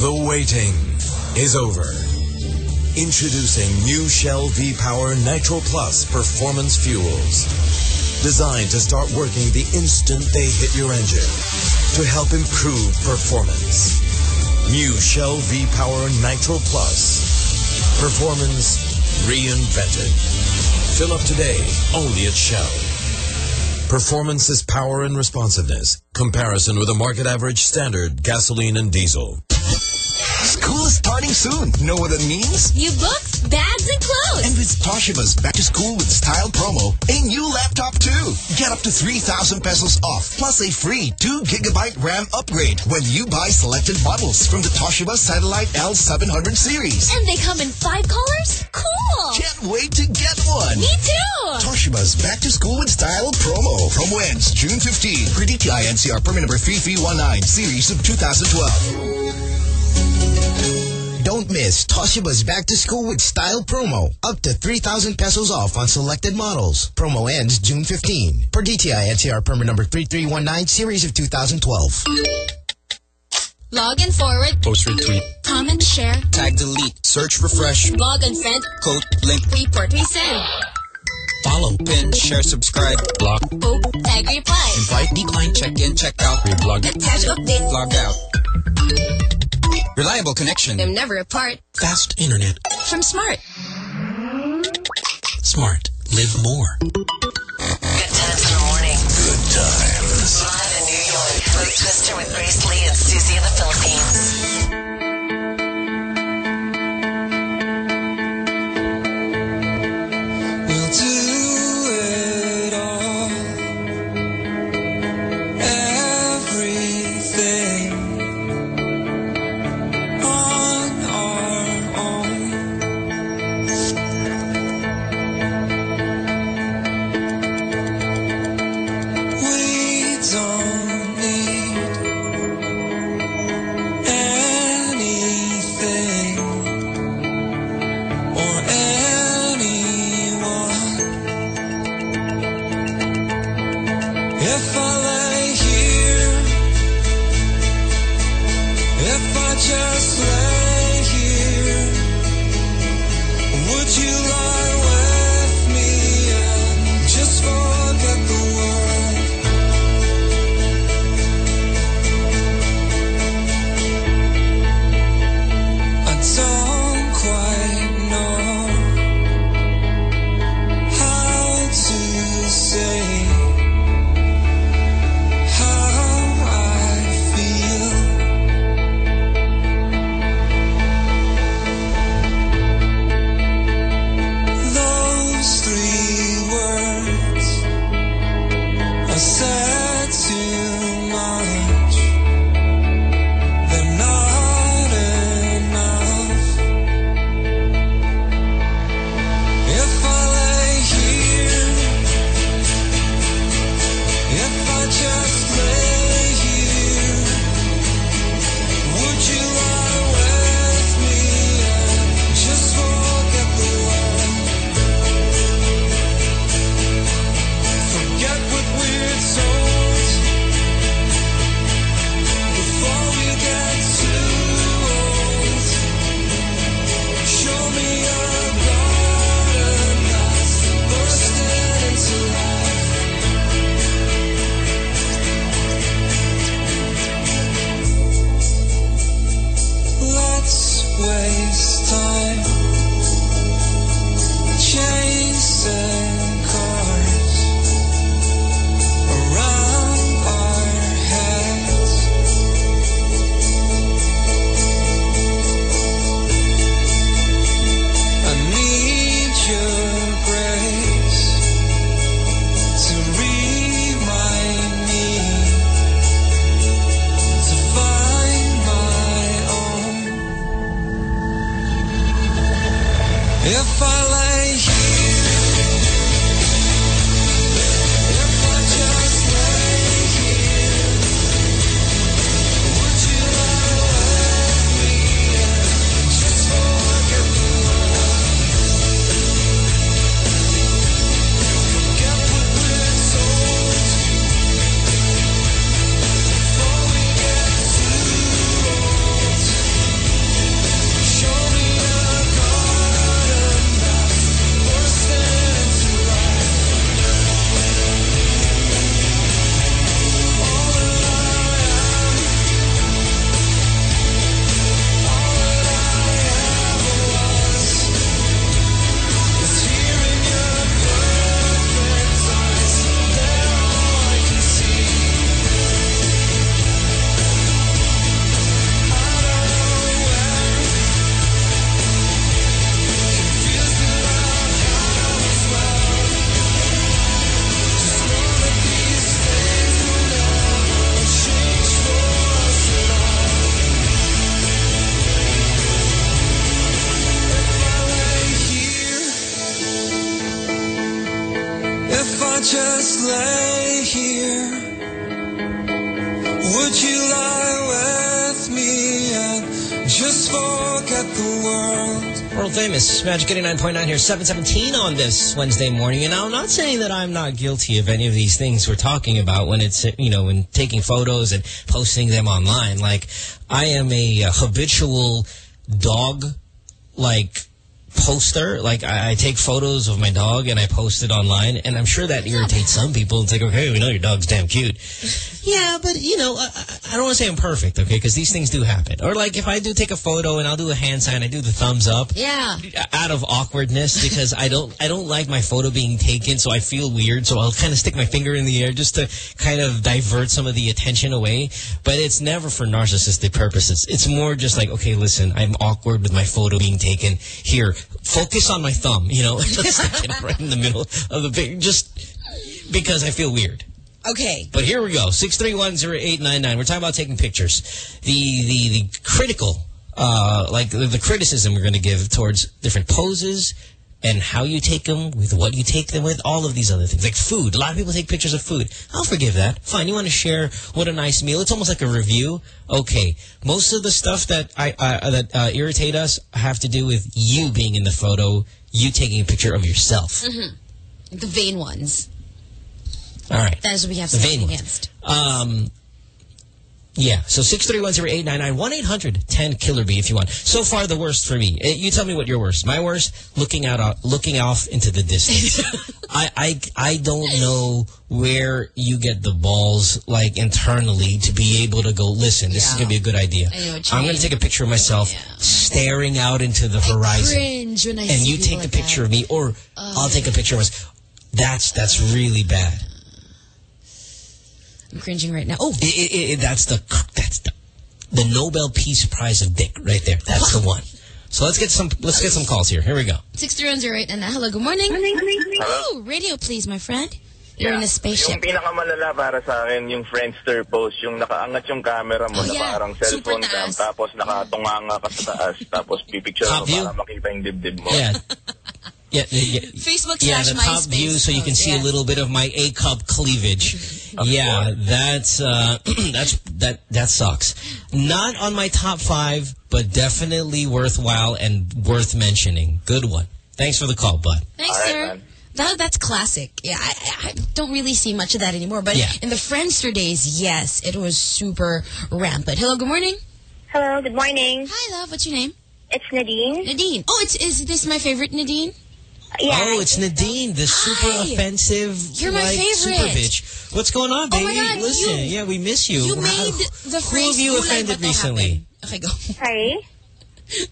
The waiting is over. Introducing new Shell V-Power Nitro Plus Performance Fuels. Designed to start working the instant they hit your engine to help improve performance. New Shell V-Power Nitro Plus. Performance reinvented. Fill up today only at Shell. Performance is power and responsiveness. Comparison with a market average standard gasoline and diesel. School is starting soon. Know what that means? New books, bags, and clothes. And with Toshiba's Back to School with Style promo, a new laptop too. Get up to 3,000 pesos off, plus a free 2 gigabyte RAM upgrade when you buy selected models from the Toshiba Satellite L700 series. And they come in five colors? Cool! Can't wait to get one. Me too! Toshiba's Back to School with Style promo. Promo ends June 15 for DTI NCR permit number 3319 series of 2012. Don't miss Toshiba's Back to School with Style promo. Up to 3,000 pesos off on selected models. Promo ends June 15. Per DTI NCR permit number 3319 series of 2012. Log and forward. Post retweet. Comment, share. Tag delete. Search refresh. Log and send. Code link. Report resend. Follow. Pin. Share. Subscribe. Block. Poke. Tag reply. Invite. Decline. Check in. Check out. Reblog. Attach update. Log out. Reliable connection. I'm never apart. Fast internet. From Smart. Smart. Live more. Good times in the morning. Good times. Live in New York with Twister with Grace Lee and Susie in the Philippines. Magic 89.9 here, 717 on this Wednesday morning. And I'm not saying that I'm not guilty of any of these things we're talking about when it's, you know, when taking photos and posting them online. Like, I am a habitual dog, like, poster. Like, I, I take photos of my dog and I post it online. And I'm sure that irritates some people. It's like, okay, we know your dog's damn cute. Yeah, but, you know, I, I- I don't want to say I'm perfect, okay? Because these things do happen. Or, like, if I do take a photo and I'll do a hand sign, I do the thumbs up Yeah. out of awkwardness because I don't I don't like my photo being taken, so I feel weird. So I'll kind of stick my finger in the air just to kind of divert some of the attention away. But it's never for narcissistic purposes. It's more just like, okay, listen, I'm awkward with my photo being taken. Here, focus on my thumb. You know, just stick it right in the middle of the pic, just because I feel weird. Okay. But here we go. 6310899. We're talking about taking pictures. The the the critical uh like the, the criticism we're going to give towards different poses and how you take them, with what you take them with, all of these other things. Like food. A lot of people take pictures of food. I'll forgive that. Fine. You want to share what a nice meal. It's almost like a review. Okay. Most of the stuff that I uh, that uh, irritate us have to do with you being in the photo, you taking a picture of yourself. hmm The vain ones. All right. That is what we have The something vain ones. against. Um, yeah, so 6310899, 1-800-10-KILLER-B if you want. So far, the worst for me. Eh, You tell me what your worst. My worst, looking out, uh, looking off into the distance. I, I, I don't know where you get the balls, like, internally to be able to go, listen, this is going to be a good idea. I know what you I'm going to take a picture of myself staring out into the horizon. Cringe when I and see you take a like picture that. of me, or I'll take a picture of us. That's, that's really bad. I'm cringing right now. Oh, It, it, it, that's the that's the the Nobel Peace Prize of dick right there. That's the one. So let's get some let's get some calls here. Here we go. 63108 and hello, good morning. Hello. Oh, radio please, my friend. You're in a spaceship. Yung pinakamalala para sa akin, yung Friendster post, yung nakaangat yung camera mo Oh, na parang cellphone Super cam, tapos nakatunganga ka sa taas, tapos pipicture Top mo view? para makita yung dibdib mo. Yeah. Yeah, yeah, Facebook yeah, slash the top MySpace view, so you can see yeah. a little bit of my A cup cleavage. yeah, that's uh, that's that that sucks. Not on my top five, but definitely worthwhile and worth mentioning. Good one. Thanks for the call, bud. Thanks, sir. That, that's classic. Yeah, I, I I don't really see much of that anymore. But Yeah. in the Friendster days, yes, it was super rampant. Hello, good morning. Hello, good morning. Hi, love. What's your name? It's Nadine. Nadine. Oh, it's is this my favorite Nadine? Yeah. oh, it's Nadine, the super Hi. offensive, You're my like, favorite. super bitch. What's going on, Oh baby? my God, Listen, you- yeah, we miss you. You Wow. made the Who phrase have you offended bato" recently? happen. Okay, go. Sorry?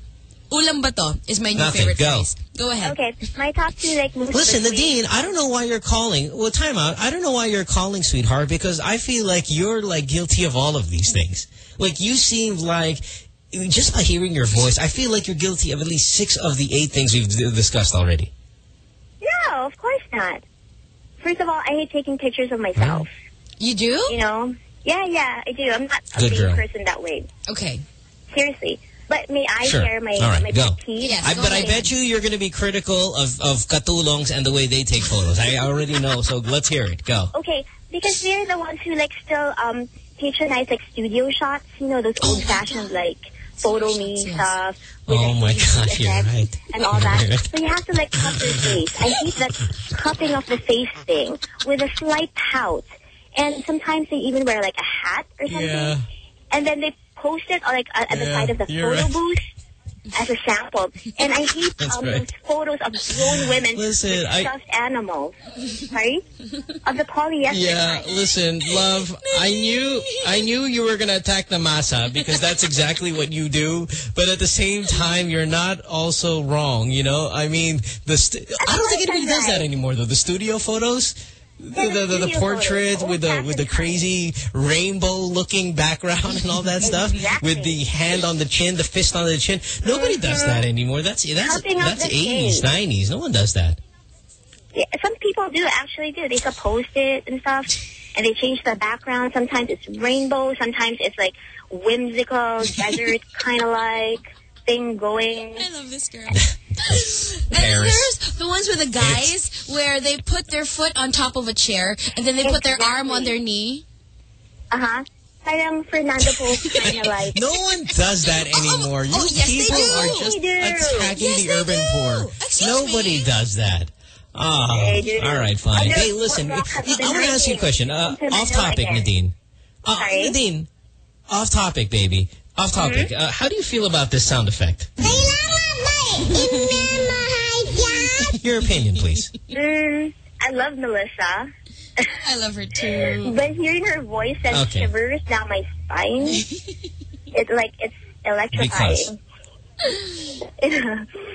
Ulam ba to? Is my new Nothing. favorite Go. phrase. Go ahead. Okay, my top two like moves. Listen, Nadine, I don't know why you're calling. Well, time out. I don't know why you're calling, sweetheart, because I feel like you're like guilty of all of these things. Like you seem like just by hearing your voice, I feel like you're guilty of at least six of the eight things we've d- discussed already. No, of course not. First of all, I hate taking pictures of myself. You do? You know? Yeah, yeah, I do. I'm not a Good big girl. person that way. Okay. Seriously. But may I Sure. share my, All right, my go. pet peeve? I, but I bet you you're going to be critical of, of katulongs and the way they take photos. I already know, so let's hear it. Go. Okay, because they're the ones who like still um patronize like studio shots, you know, those old fashioned like photo me stuff with Oh the my 3D God, you're right. and all You're that. right. So you have to like cut your face. I hate that cutting of the face thing with a slight pout. And sometimes they even wear like a hat or something. Yeah. And then they post it uh, like at the Yeah, side of the photo right. booth as a sample. And I hate um, right. those photos of grown women Listen, with I- stuffed animals. right? of the polyester. Yeah, listen, love, I knew I knew you were going to attack the masa because that's exactly what you do, but at the same time you're not also wrong, you know? I mean, the st I don't think anybody does that anymore though. The studio photos the, the, the, the studio portrait with the with the crazy rainbow looking background and all that stuff with the hand on the chin, the fist on the chin. Nobody does uh-huh. that anymore. That's that's Helping that's 80s, kids. 90s. No one does that. Yeah, some people do actually do. They could post it and stuff, and they change the background. Sometimes it's rainbow. Sometimes it's like whimsical desert kind of like thing going. I love this girl. And then there's the ones with the guys where they put their foot on top of a chair and then they put their arm on their knee. Uh huh. Parang Fernando Post kind of like. No one does that anymore. you oh, yes, they people do. are just attacking Yes, the they urban poor. Nobody does that. They all right, fine. Other- Hey, listen, I what rock have you been want to ask you a question. Uh, off topic. Nadine. Uh, Nadine, off topic, baby. Off topic. Mm-hmm. Uh, how do you feel about this sound effect? Your opinion, please. Mm, I love Melissa. I love her too. But hearing her voice sends Okay. shivers down my spine. it's like it's electrifying.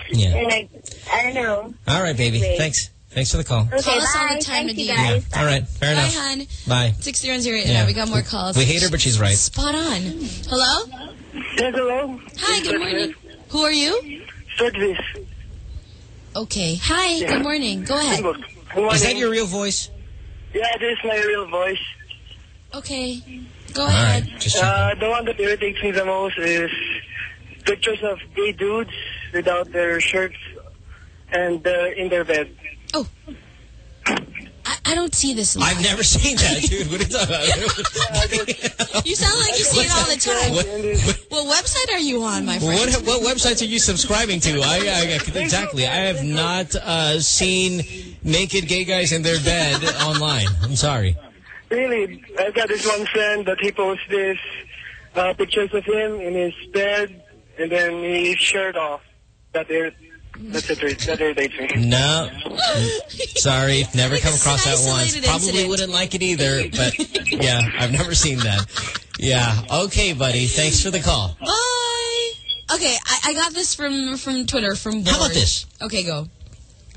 Yeah. And I, I don't know. All right, baby. Wait. Thanks. Thanks for the call. Okay, Call us all the time, Thank you Nadine. guys. All right. Fair Bye, enough. hon. Bye. 63108. Yeah. Yeah, we got more calls. We hate her, but she's right. Spot on. Hello? Yes, hello. Hi, good morning. Who are you? Sergis. Okay. Hi, good morning. Go ahead. Good morning. Is that your real voice? Yeah, this my real voice. Okay. Go All ahead. right. Just Uh, the one that irritates me the most is pictures of gay dudes without their shirts and uh, in their bed. I, I don't see this. a. I've never seen that, dude. What are you talking about? You sound like you see it all the time. What website are you on, my friend? What what websites are you subscribing to? I, I exactly. I have not uh, seen naked gay guys in their bed online. I'm sorry. Really, I've got this one friend that he posts this uh, pictures of him in his bed and then his shirt off. That ir that's it, that irritates me. No. Sorry. Never come across that once. Probably incident. wouldn't like it either, but yeah, I've never seen that. Yeah. Okay, buddy. Thanks for the call. Bye. Okay, I, I got this from from Twitter from. How about this? Okay, go.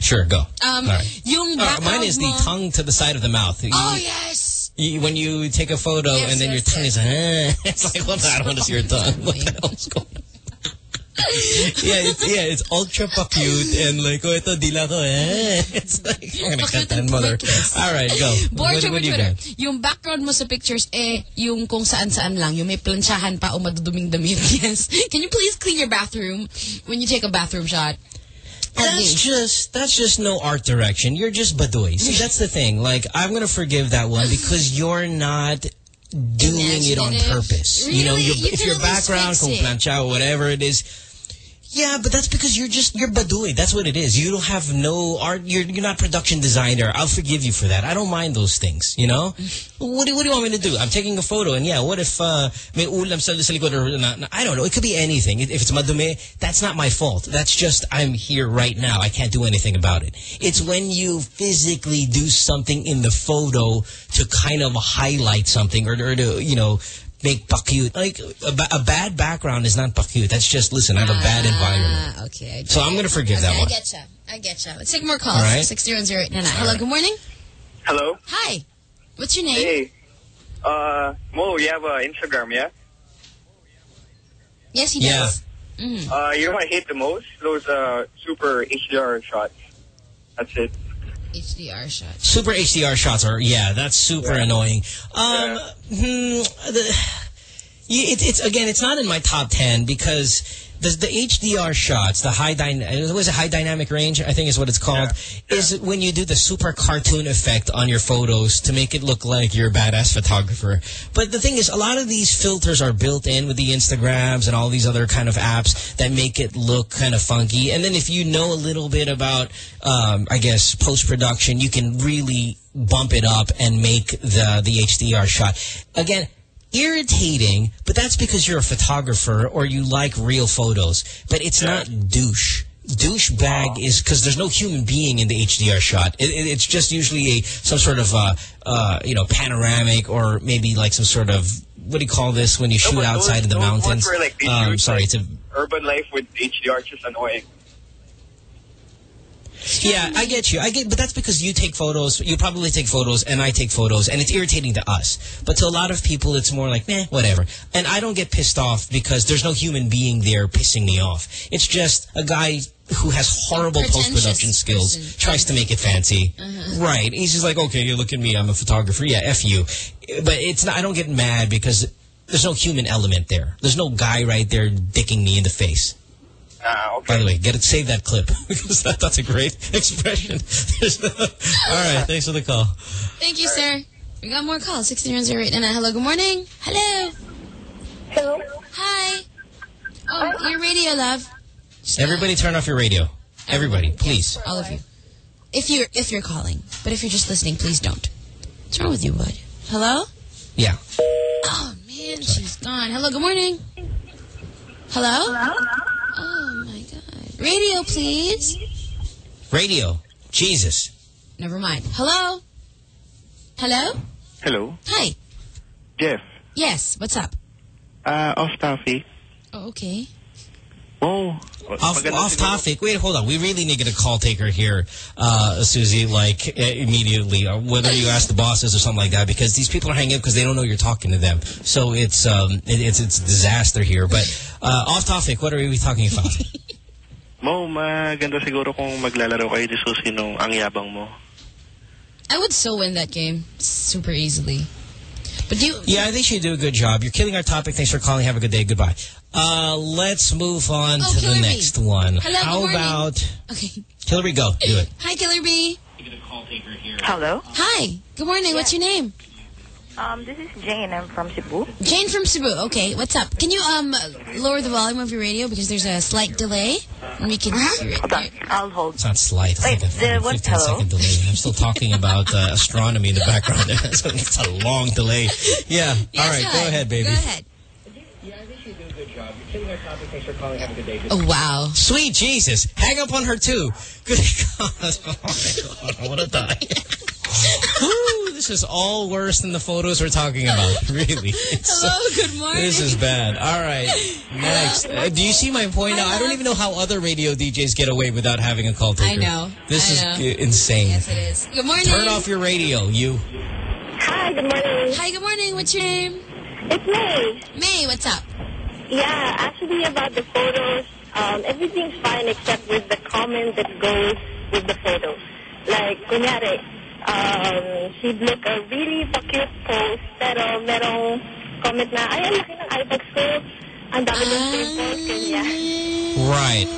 Sure, go. Um, All right. yung Uh, mine is the tongue to the side of the mouth. You- Oh yes. you- when you take a photo Yes, and then yes, your tongue is, eh, it's like, well, I don't want to see your tongue. What the hell's going on? yeah, it's, yeah, it's ultra cute and like, oh, ito, dila ko, eh. It's like, I'm gonna cut that mother. All right, go. Board What, what you Twitter. Yung background mo sa pictures, eh, yung kung saan-saan lang. Yung may plansyahan pa o maduduming damit. Yes. Can you please clean your bathroom when you take a bathroom shot? That's just that's just no art direction. You're just badoy. See, that's the thing. Like, I'm gonna forgive that one because you're not doing it on purpose. You know, you, if your background, kung plancha whatever it is. Yeah, but that's because you're just you're badoy. That's what it is. You don't have no art. You're you're not production designer. I'll forgive you for that. I don't mind those things. You know. What do, what do you want me to do? I'm taking a photo, and yeah, what if uh, may ulam sa, likod or na- I don't know. It could be anything. If it's madumi, that's not my fault. That's just I'm here right now. I can't do anything about it. It's when you physically do something in the photo to kind of highlight something or, or to you know make pa-cute. Like, a, ba- a bad background is not pa-cute. That's just, listen, I have a bad environment. Ah, okay. So I'm going to forgive that okay, one. I getcha. I getcha. Let's take more calls. All right. 6010899. Hello, good morning. Hello. Hi. What's your name? Hey. Uh, Mo, you have uh, Instagram, yeah? Yes, he Yeah. does. Mm. Uh, you know what I hate the most? Those uh, super HDR shots. That's it. HDR shots. Super HDR shots are, yeah, that's super annoying. Um, hmm, the, it, it's, again, it's not in my top 10 because the, the HDR shots, the high dyna was it high dynamic range, I think is what it's called, is when you do the super cartoon effect on your photos to make it look like you're a badass photographer. But the thing is, a lot of these filters are built in with the Instagrams and all these other kind of apps that make it look kind of funky. And then if you know a little bit about, um, I guess, post-production, you can really bump it up and make the, the HDR shot. Again, irritating, but that's because you're a photographer or you like real photos. But it's not douche. Douchebag is because there's no human being in the HDR shot. It, it, it's just usually a some sort of uh, uh, you know panoramic or maybe like some sort of what do you call this when you shoot but those- outside in the mountains? where, like, um, sorry, it's a Urban life with HDR is just annoying. Yeah, I get you. I get, but that's because you take photos. You probably take photos, and I take photos, and it's irritating to us. But to a lot of people, it's more like, meh, whatever. And I don't get pissed off because there's no human being there pissing me off. It's just a guy who has horrible post-production skills tries to make it fancy. Uh-huh. Right. He's just like, okay, you look at me, I'm a photographer. Yeah, F you. But it's not, I don't get mad because there's no human element there. There's no guy right there dicking me in the face. Ah, okay. By the way, get it, save that clip because that, that's a great expression. All right, thanks for the call. Thank you, sir. We got more calls. 6010899. Hello, good morning. Hello. Hello. Hi. Oh, your radio, love. Everybody, turn off your radio. Everybody, please. All of you. If you're if you're calling, but if you're just listening, please don't. What's wrong with you, bud? Hello? Yeah. Oh man, she's gone. Hello, good morning. Hello. Hello? Oh my god. Radio, please. Radio. Jesus. Never mind. Hello? Hello? Hello, Hi. Jeff. Yes. What's up? Uh, off topic. Oh, okay. Oh, Off, off topic. Wait, hold on. We really need to get a call taker here, uh, Susie, like eh, immediately, or whether you ask the bosses or something like that, because these people are hanging up because they don't know you're talking to them. So it's um, it, it's it's a disaster here. But uh, off topic, what are we talking about? Mo, maganda siguro kung maglalaro kayo di susi nung ang yabang mo. I would so win that game super easily. But you Yeah, I think you do a good job. You're killing our topic. Thanks for calling. Have a good day. Goodbye. Uh, let's move on Oh, to Killer the Bee. next one. Hello, How about Okay. Hillary? Go. Do it. Hi, Killer B. Hello. Hi. Good morning. What's your name? Um, this is Jane. I'm from Cebu. Jane from Cebu. Okay, what's up? Can you um lower the volume of your radio because there's a slight delay and we can hear it. Hold on. I'll hold. It's not slight. It's Wait, like a the what? 15 Hello? second delay. I'm still talking about uh, astronomy in the background. so it's a long delay. Yeah. All right. Go ahead, baby. Go ahead. Oh wow. Sweet Jesus. Hang up on her too. Good God. Oh my God. I want to die. Woo, this is all worse than the photos we're talking about. Really. It's Hello, good morning. This is bad. All right. Next. Uh, do you see my point now? I don't even know how other radio DJs get away without having a call taker. I know. This I is know. insane. Yes, it is. Good morning. Turn off your radio, you. Hi, good morning. Hi, good morning. What's your name? It's May. May, what's up? Yeah, actually about the photos, um, everything's fine except with the comment that goes with the photo. Like, kunyari, um, she'd look a really cute post, pero merong comment na, ay, ang laki ng iPads ko. Ang dami ng pimples, kanya. Right.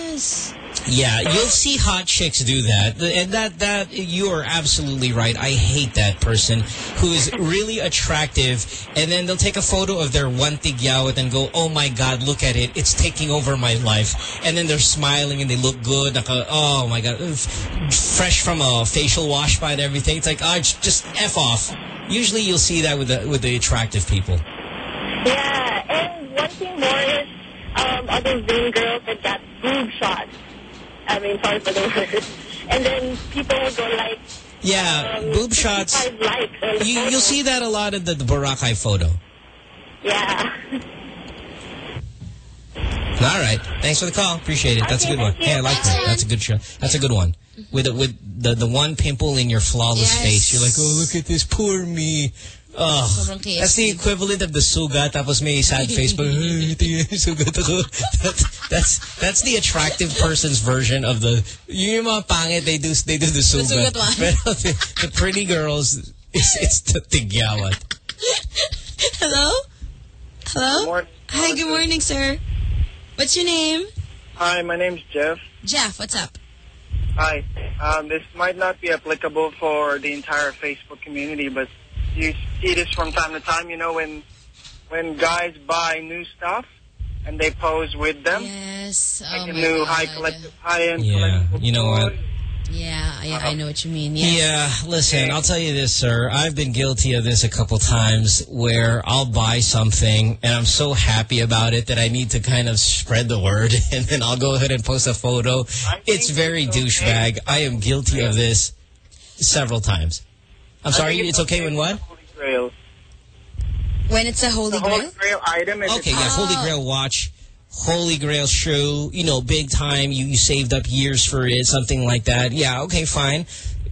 Yeah, you'll see hot chicks do that. And that, that, you are absolutely right. I hate that person who is really attractive and then they'll take a photo of their one tigyawat and go, oh my God, look at it. It's taking over my life. And then they're smiling and they look good. Naka, oh my God. Fresh from a facial wash by and everything. It's like, oh, just F off. Usually you'll see that with the, with the attractive people. Yeah, and one thing more is um, other vain girls that got boob shots. I mean, sorry for the word. And then people will go like, Yeah, um, boob shots. five likes You, you'll see that a lot in the, the Boracay photo. Yeah. All right. Thanks for the call. Appreciate it. That's a good one. Hey, I like that. That's a good show. That's a good one. With the, with the the one pimple in your flawless Yes. face, you're like, oh, look at this, poor me. Oh, that's the equivalent of the sugat. Tapos may sad face, but "Ay, sugat ako. That's that's that's the attractive person's version of the. Yung mga pangit, they do they do the sugat. sugat the, the pretty girls, it's it's the tigyawat. Hello? Hello? Good morning. Hi, good morning, sir. What's your name? Hi, my name's Jeff. Jeff, what's up? Hi. Um, this might not be applicable for the entire Facebook community, but you see this from time to time. You know, when when guys buy new stuff and they pose with them, Yes. like oh a new God. high collective, high end. Yeah, you know what? Yeah, yeah, I uh-huh. know what you mean. Yeah. Yeah, listen, I'll tell you this, sir. I've been guilty of this a couple times where I'll buy something and I'm so happy about it that I need to kind of spread the word and then I'll go ahead and post a photo. It's very douchebag. I am guilty of this several times. I'm sorry, it's okay when what? Holy Grail. When it's a holy The Holy grail? Grail item. Okay, it's yeah, Holy Oh. Grail watch, Holy Grail shoe, you know, big time. You, you saved up years for it, something like that. Yeah, okay, fine.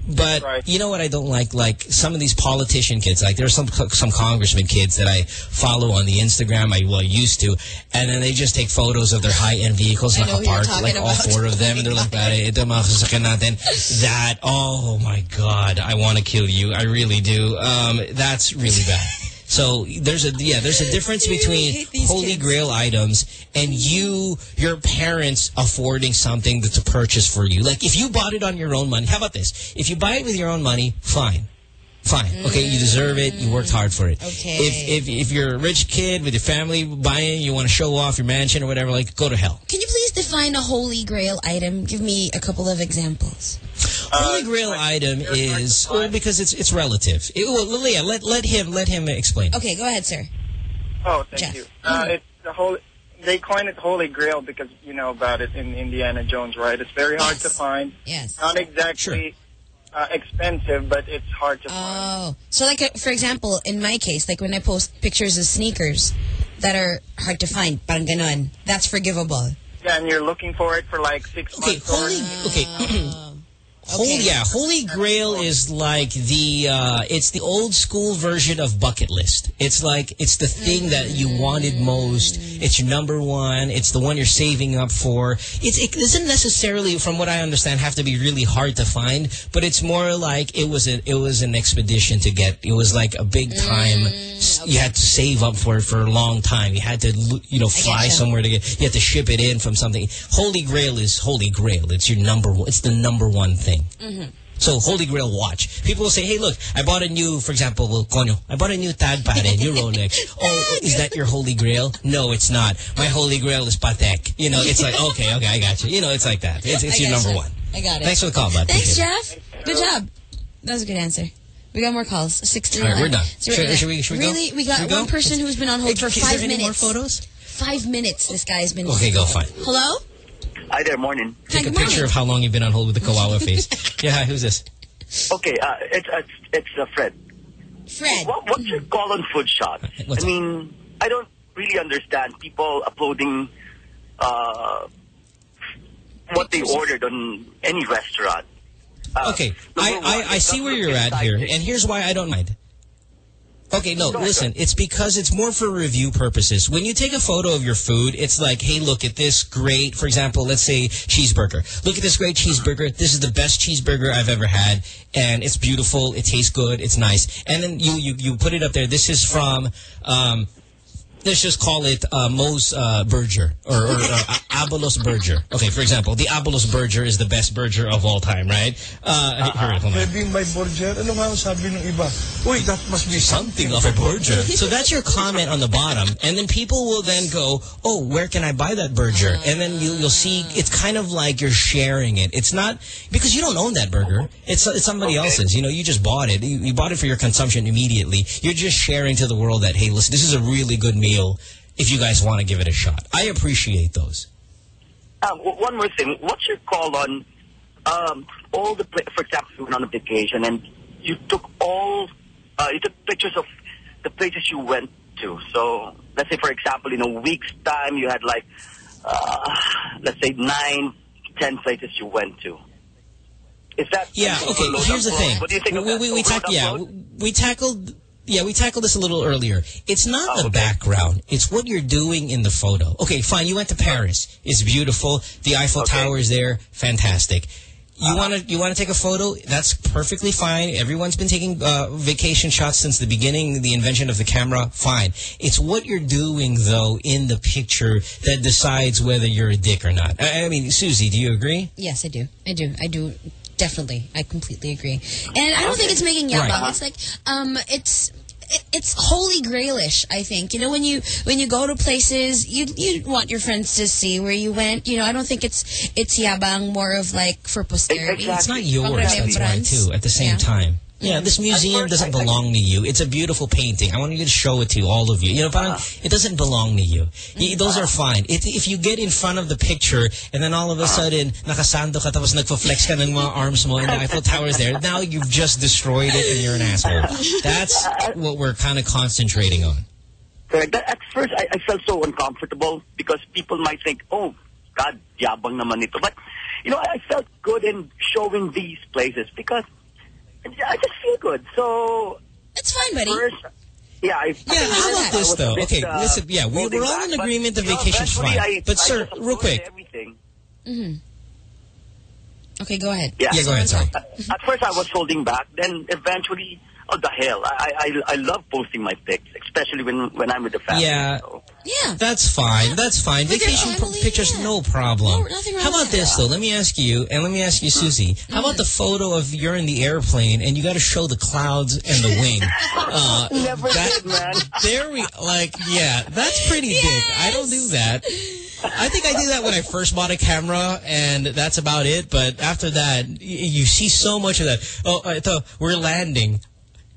But you know what I don't like? Like some of these politician kids, like there's some some congressman kids that I follow on the Instagram. I well used to, and then they just take photos of their high end vehicles, I know who you're nakaparked, talking like all four of them, and they're like, "Pare, ito natin." That oh my god, I want to kill you. I really do. Um, that's really bad. So there's a yeah, there's a difference between holy grail items and you, your parents affording something to purchase for you. Like if you bought it on your own money, how about this? If you buy it with your own money, fine. Fine. Okay, you deserve it. You worked hard for it. Okay. If if if you're a rich kid with your family buying, you want to show off your mansion or whatever, like go to hell. Can you please define a holy grail item? Give me a couple of examples. Holy Grail item is well because it's it's relative. It, well, Leah, let let him let him explain. Okay, go ahead, sir. Oh, thank you. Uh, it's the whole. They coined it Holy Grail because you know about it in Indiana Jones, right? It's very hard to find. Yes. Not exactly uh, expensive, but it's hard to find. Oh, so like, uh, for example, in my case, like when I post pictures of sneakers that are hard to find, parang ganon, that's forgivable. Yeah, and you're looking for it for like six months. Holy, okay. Holy, yeah, Holy Grail is like the, uh, it's the old school version of bucket list. It's like, it's the thing that you wanted most. It's your number one. It's the one you're saving up for. It's, it doesn't necessarily, from what I understand, have to be really hard to find, but it's more like it was a, it was an expedition to get. It was like a big time. You had to save up for it for a long time. You had to, you know, fly somewhere to get, you had to ship it in from something. Holy Grail is Holy Grail. It's your number one, it's the number one thing. Mm-hmm. So Holy Grail watch. People will say, hey, look, I bought a new, for example, well, konyo, I bought a new tag pare, new Rolex. Oh, is that your Holy Grail? No, it's not. My Holy Grail is Patek. You know, it's like, okay, okay, I got you. You know, it's like that. It's, it's your number one. I got it. Thanks for the call, bud. Thanks, Jeff. Good job. That was a good answer. We got more calls. 16 All right, we're done. So Should- we're- should we- should we go? Really? We got we one go? person who's been on hold for Is five any more photos? Five minutes this guy's been Okay, go, fine. Hello? Hi there, morning. Take a picture of how long you've been on hold with the koala face. Yeah, hi, who's this? Okay, uh, it's it's, it's uh, Fred. Fred. What, what's your call on food shot? I mean, I don't really understand people uploading uh, what they ordered on any restaurant. Uh, Okay, I, I, I see where you're at here, and here's why I don't mind. Okay, no, listen, it's because it's more for review purposes. When you take a photo of your food, it's like, hey, look at this great, for example, let's say cheeseburger. Look at this great cheeseburger. This is the best cheeseburger I've ever had, and it's beautiful, it tastes good, it's nice. And then you, you, you put it up there. This is from, um, let's just call it uh, Mo's uh, Burger or, or uh, Abelos Burger. Okay, for example, the Abelos Burger is the best burger of all time, right? Uh, here, hold on. Having my burger, ano nga sabi ng iba? Uy, that must be something of a burger. So that's your comment on the bottom, and then people will then go, "Oh, where can I buy that burger?" And then you, you'll see it's kind of like you're sharing it. It's not because you don't own that burger. It's it's somebody else's. You know, you just bought it. You, you bought it for your consumption immediately. You're just sharing to the world that hey, listen, this is a really good meal. If you guys want to give it a shot, I appreciate those. Um, one more thing. What's your call on um, all the, for example, you went on a vacation and you took all, uh, you took pictures of the places you went to. So let's say, for example, in a week's time, you had like, uh, let's say nine, ten places you went to. Is that Yeah, okay, here's the thing. What do you think we, that? we, we, tack- yeah, upload? we tackled yeah, we tackled this a little earlier. It's not Oh, the background. It's what you're doing in the photo. Okay, fine. You went to Paris. It's beautiful. The Eiffel Tower is there. Fantastic. You want to you want to take a photo? That's perfectly fine. Everyone's been taking uh, vacation shots since the beginning, the invention of the camera. Fine. It's what you're doing though in the picture that decides whether you're a dick or not. I, I mean, Susie, do you agree? Yes, I do. I do. I do. Definitely. I completely agree. And I don't think it's making yabang. Right. It's like, um, it's, it's holy grailish, I think. You know, when you, when you go to places, you, you want your friends to see where you went. You know, I don't think it's, it's yabang more of like for posterity. It's not yours, Pang that's why too, at the same Yeah. time. Yeah, this museum doesn't belong to you. It's a beautiful painting. I want you to show it to all of you. You know, parang, it doesn't belong to you. Y- Those are fine. It, if you get in front of the picture and then all of a sudden, nakasando ka tapos nagpa-flex ka ng mga arms mo and the Eiffel Tower is there, now you've just destroyed it and you're an asshole. That's what we're kind of concentrating on. Correct. At first, I, I felt so uncomfortable because people might think, oh, God, yabang naman ito. But, you know, I, I felt good in showing these places because I just feel good. So... It's fine, buddy. First, yeah, I, Yeah, how about this though? Okay, listen, yeah, we, we're all in agreement that vacation's fine. But sir, real quick, Everything. hmm Okay, go ahead. Yeah. Yeah, go ahead, sorry. At first, I was holding back. Then, eventually, oh, the hell. I, I, I love posting my pics, especially when, when I'm with the family. Yeah. Yeah. That's fine. That's fine. With Vacation family, p- pictures, no problem. No, nothing wrong How about with this, that. though? Let me ask you, and let me ask you, Susie. How about the photo of you're in the airplane and you got to show the clouds and the wing? Uh, Never that, did, man. There we, like, yeah, that's pretty big. I don't do that. I think I did that when I first bought a camera, and that's about it. But after that, you see so much of that. Oh, ito, we're landing.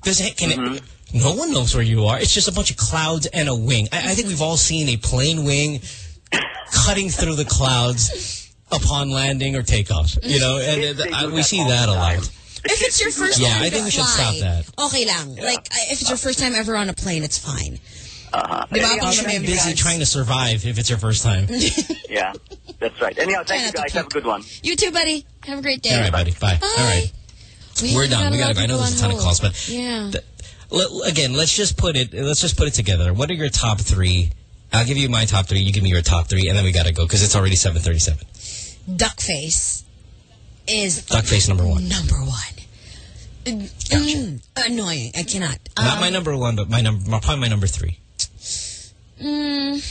Does it, can it, no one knows where you are. It's just a bunch of clouds and a wing. I, I think we've all seen a plane wing cutting through the clouds upon landing or takeoff. You know, and uh, I- we see that a lot. If it's your first Yeah, time I think we should fly, stop that. Okay lang. Like, if it's your first time ever on a plane, it's fine. Di ba, Anyhow, pang You should be remembrance? busy trying to survive if it's your first time. Yeah, that's right. Anyhow, thank you guys. Have a good one. You too, buddy. Have a great day. All right, buddy. Bye. Bye. All right. We We're done. We gotta go. I know there's a ton on of calls, but Yeah. again, let's just put it. Let's just put it together. What are your top three? I'll give you my top three. You give me your top three, and then we gotta go because it's already seven thirty-seven. Duckface is Duckface number one. number one. Mm, annoying. I cannot. Not Um, my number one, but my number, probably my number three. mm,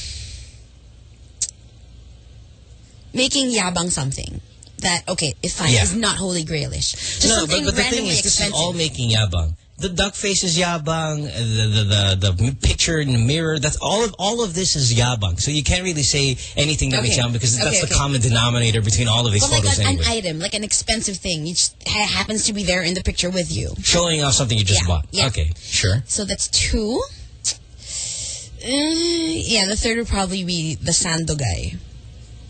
making yabang something that okay, it's fine. Yeah. It's not holy grailish. Just no, something but, but the thing is, this is all making yabang. The duck face is yabang. The the the, the picture in the mirror. That's all of all of this is yabang. So you can't really say anything that makes Okay. yabang because that's Okay, the common denominator between all of these like photos. an, anyway. an item, like an expensive thing, just ha happens to be there in the picture with you. Showing off something you just Yeah, bought. yeah. Okay, sure. So that's two. Uh, yeah, the third would probably be the Sando guy.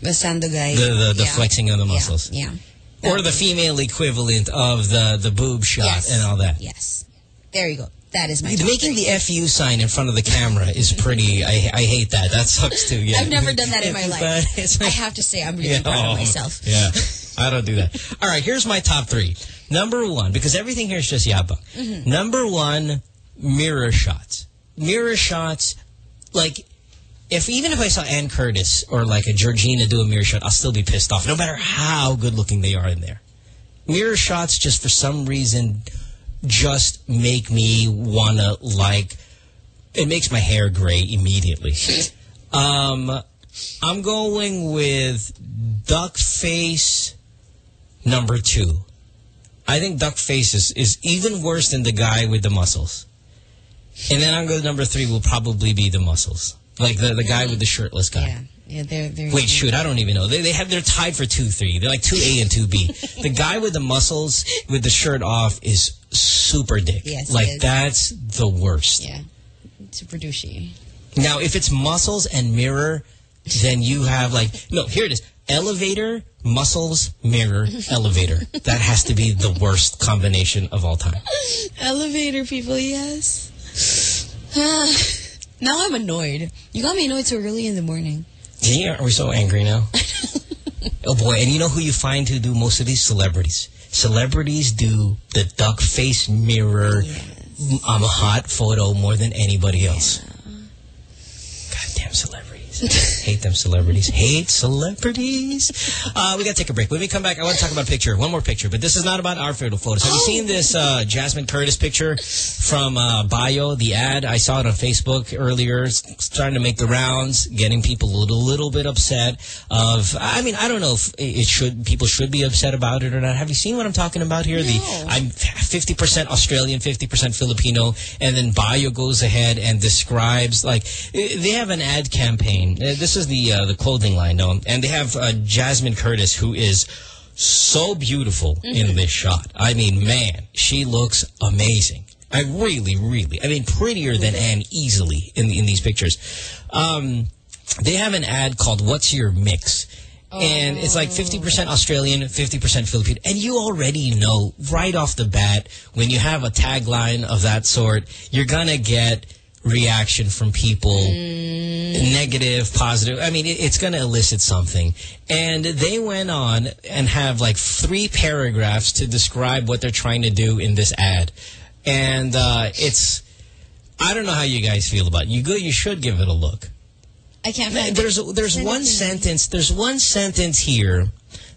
The. The the, the yeah. flexing of the muscles. Yeah. Or the female equivalent of the the boob shot Yes. and all that. Yes. There you go. That is my Making the FU sign in front of the camera is pretty. I I hate that. That sucks too. Yeah. I've never done that in my life. it's I have to say, I'm really Yeah, proud oh, of myself. Yeah, I don't do that. All right, here's my top three. Number one, because everything here is just yabang. Mhm. Number one, mirror shots. Mirror shots, like, if even if I saw Anne Curtis or like a Georgina do a mirror shot, I'll still be pissed off, no matter how good looking they are in there. Mirror shots just for some reason just make me wanna like, it makes my hair gray immediately. Um, I'm going with duck face number two. I think duck face is, is even worse than the guy with the muscles. And then I'm going to number three will probably be the muscles. Like the, the guy with the shirtless guy. Yeah. Yeah, they're, they're Wait, shoot, I don't even know. They they have they're tied for two three. They're like two A and two B. the guy with the muscles with the shirt off is super dick. Yes, like that's the worst. Yeah. Super douchey. Now, if it's muscles and mirror, then you have like no. Here it is: elevator, muscles, mirror, elevator. That has to be the worst combination of all time. Elevator people, yes. Ah. Now I'm annoyed. You got me annoyed so early in the morning. Are we so angry now? oh boy, and you know who you find who do most of these celebrities? Celebrities do the duck face mirror um, a hot photo more than anybody else. Goddamn celebrities. Hate them celebrities. Hate celebrities. Uh, we got to take a break. When we come back, I want to talk about a picture. One more picture. But this is not about our photo photos. Have you seen this uh, Jasmine Curtis picture from uh, Bayo, the ad? I saw it on Facebook earlier. It's starting to make the rounds, getting people a little, little bit upset. Of, I mean, I don't know if it should people should be upset about it or not. Have you seen what I'm talking about here? The I'm 50% Australian, 50% Filipino, and then Bayo goes ahead and describes like they have an ad campaign. Uh, This is the uh, the clothing line, no, and they have uh, Jasmine Curtis, who is so beautiful in this shot. I mean, man, she looks amazing. I really, really, I mean, prettier than Anne easily in in these pictures. Um, they have an ad called "What's Your Mix." And it's like 50% Australian, 50% Filipino. And you already know right off the bat, when you have a tagline of that sort, you're going to get reaction from people, negative, positive. I mean, it, it's going to elicit something. And they went on and have like three paragraphs to describe what they're trying to do in this ad. And uh, it's, I don't know how you guys feel about it. You go, you should give it a look. I can't find There's there's Send one sentence. There's one sentence here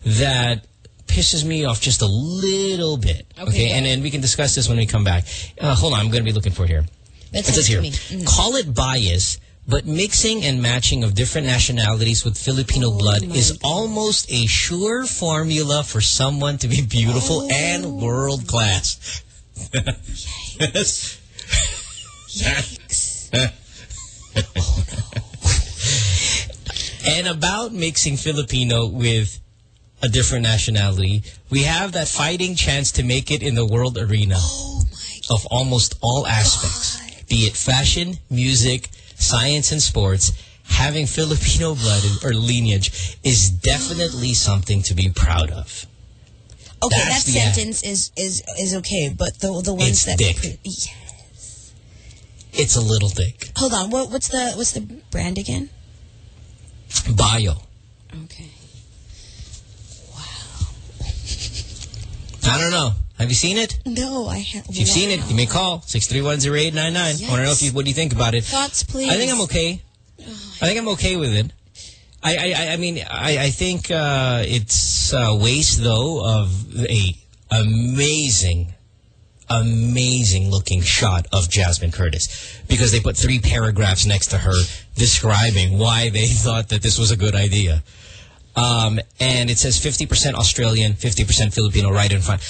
that pisses me off just a little bit. Okay, Okay, and then we can discuss this when we come back. Uh, hold on, I'm going to be looking for it here. It says here, send it to me. Mhm. call it bias, but mixing and matching of different nationalities with Filipino Oh blood is almost a sure formula for someone to be beautiful Oh. and world class. Yes. Yikes. And about mixing Filipino with a different nationality, we have that fighting chance to make it in the world arena of almost all aspects, be it fashion, music, science, and sports. Having Filipino blood or lineage is definitely something to be proud of. Okay, That's that ad. sentence is is is okay, but the the ones It's that thick. Yeah. It's a little thick. Hold on, what what's the what's the brand again? Bayo. Okay. Wow. I don't know. Have you seen it? No, I haven't. If you've seen it, you may call 6310899. I want to know if you, what do you think about it. Thoughts, please. I think I'm okay. I think I'm okay with it. I I, I- I mean I, I think uh, it's a waste though of a amazing, amazing looking shot of Jasmine Curtis because they put three paragraphs next to her describing why they thought that this was a good idea. Um, and it says 50% Australian, 50% Filipino right in front.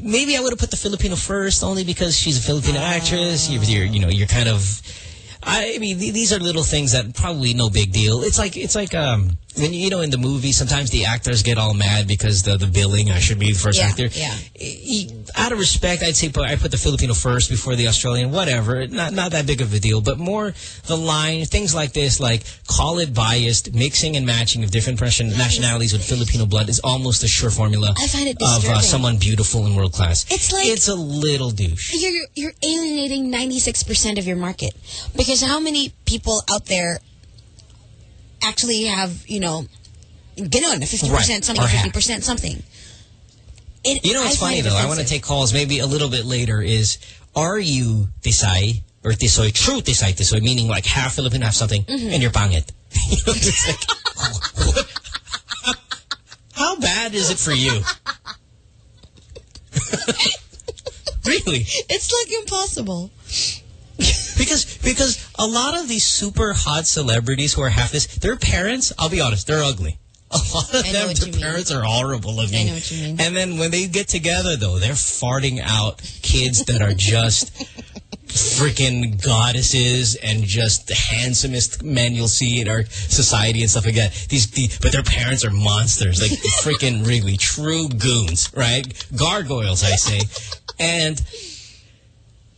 Maybe I would have put the Filipino first only because she's a Filipino actress. You're, you're, you know, you're kind of, I mean, th- these are little things that probably no big deal. It's like, it's like, um, when, you know, in the movie, sometimes the actors get all mad because the, the billing, I should be the first Yeah, actor. yeah. Out of respect, I'd say put, I put the Filipino first before the Australian, whatever. Not not that big of a deal, but more the line, things like this, like call it biased, mixing and matching of different nation- nationalities with Filipino blood is almost a sure formula I find it of uh, someone beautiful and world class. It's like- it's a little douche. You're you're alienating 96% of your market because how many people out there actually have, you know, get on 50% Right, something, or 50% something. It, You know what's funny though? I want to take calls maybe a little bit later. Is are you Tisay or Tisoy? True Tisay Tisoy, meaning like half Filipino, half something, Mhm. and you're pangit. You know, it's like, how bad is it for you? really? It's like impossible. Because because a lot of these super hot celebrities who are half this, their parents, I'll be honest, they're ugly. A lot of them, their you mean. parents are horrible looking. I know what you mean. And then when they get together, though, they're farting out kids that are just freaking goddesses and just the handsomest men you'll see in our society and stuff like that. These, the, but their parents are monsters, like freaking really true goons, right? Gargoyles, I say. And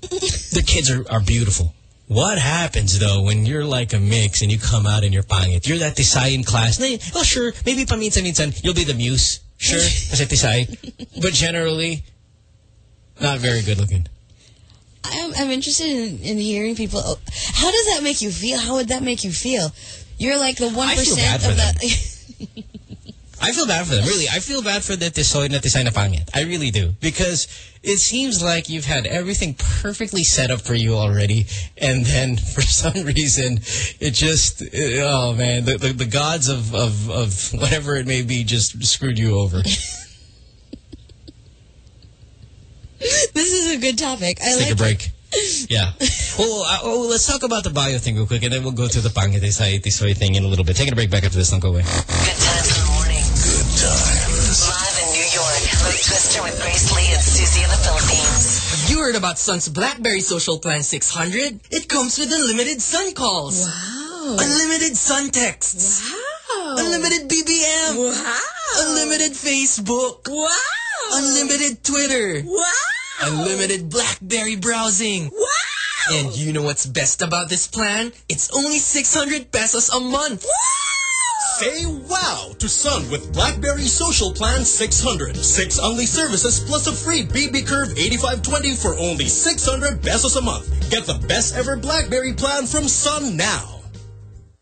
the kids are, are beautiful. What happens though when you're like a mix and you come out and you're pangit? You're that Tisay class. Oh sure, maybe paminsan-minsan you'll be the muse. Sure, kasi Tisay. But generally, not very good looking. I'm, I'm interested in, in hearing people. oh, How does that make you feel? How would that make you feel? You're like the one I feel bad for of them. that. I feel bad for them, really. I feel bad for the tisoy na tisay na pangit. I really do. Because it seems like you've had everything perfectly set up for you already. And then for some reason, it just, oh man, the, the, the gods of, of, of whatever it may be just screwed you over. this is a good topic. I Take like a break. Yeah. Well, uh, oh, let's talk about the Bayo thing real quick, and then we'll go to the pangit tisay tisoy thing in a little bit. Taking a break back after this. Don't go away. Mo with Grace Lee and Susie in the Philippines. Have you heard about Sun's BlackBerry Social Plan 600? It comes with unlimited Sun calls. Wow. Unlimited Sun texts. Wow. Unlimited BBM. Wow. Unlimited Facebook. Wow. Unlimited Twitter. Wow. Unlimited BlackBerry browsing. Wow. And you know what's best about this plan? It's only 600 pesos a month. Say wow to Sun with BlackBerry Social Plan 600. Six only services plus a free BB Curve 8520 for only 600 pesos a month. Get the best ever BlackBerry plan from Sun now.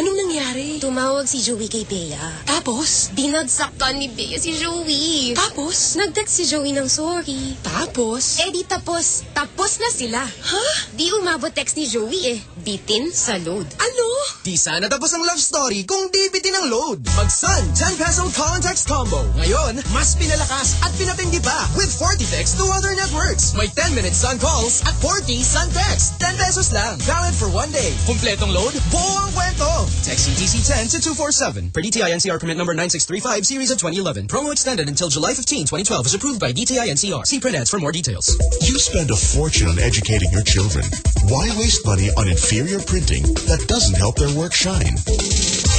Anong nangyari? Tumawag si Joey kay Bea. Tapos? Binagsaktan ni Bea si Joey. Tapos? Nag-text si Joey ng sorry. Tapos? Eh di tapos. Tapos na sila. Ha? Di umabot text ni Joey eh. Bitin sa load. Ano? Di sana tapos ang love story kung di bitin ang load. Mag-Sun 10 peso call and text combo. Ngayon, mas pinalakas at pinatindi pa with 40 texts to other networks. May 10 minute Sun calls at 40 Sun texts. 10 pesos lang. Valid for one day. Kompletong load, buo ang kwento. Text CTC 10 to 247. Per DTI NCR permit number 9635 series of 2011. Promo extended until July 15, 2012 is approved by DTI NCR. See print ads for more details. You spend a fortune on educating your children. Why waste money on inferior printing that doesn't help their work shine?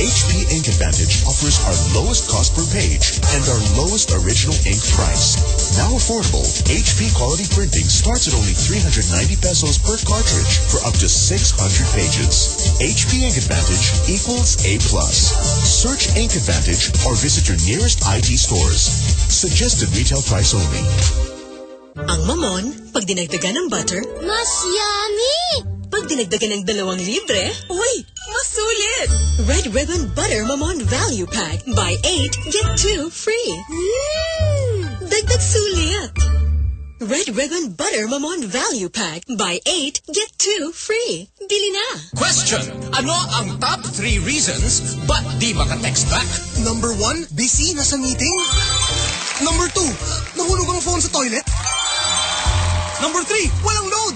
HP Ink Advantage offers our lowest cost per page and our lowest original ink price. Now affordable, HP quality printing starts at only 390 pesos per cartridge for up to 600 pages. HP Ink Advantage equals A+. plus. Search Ink Advantage or visit your nearest IT stores. Suggested retail price only. Ang mamon, pag dinagdagan ng butter, Mas yummy! pag dinagdagan ng dalawang libre, uy, mas sulit! Red Ribbon Butter Mamon Value Pack. Buy 8, get 2 free. Mm. Dagdag sulit! Red Ribbon Butter Mamon Value Pack. Buy 8, get 2 free. Bili na! Question, ano ang top 3 reasons ba't di maka-text back? Number one, busy, nasa meeting. Number two, nahulog ang phone sa toilet. Number three, walang load.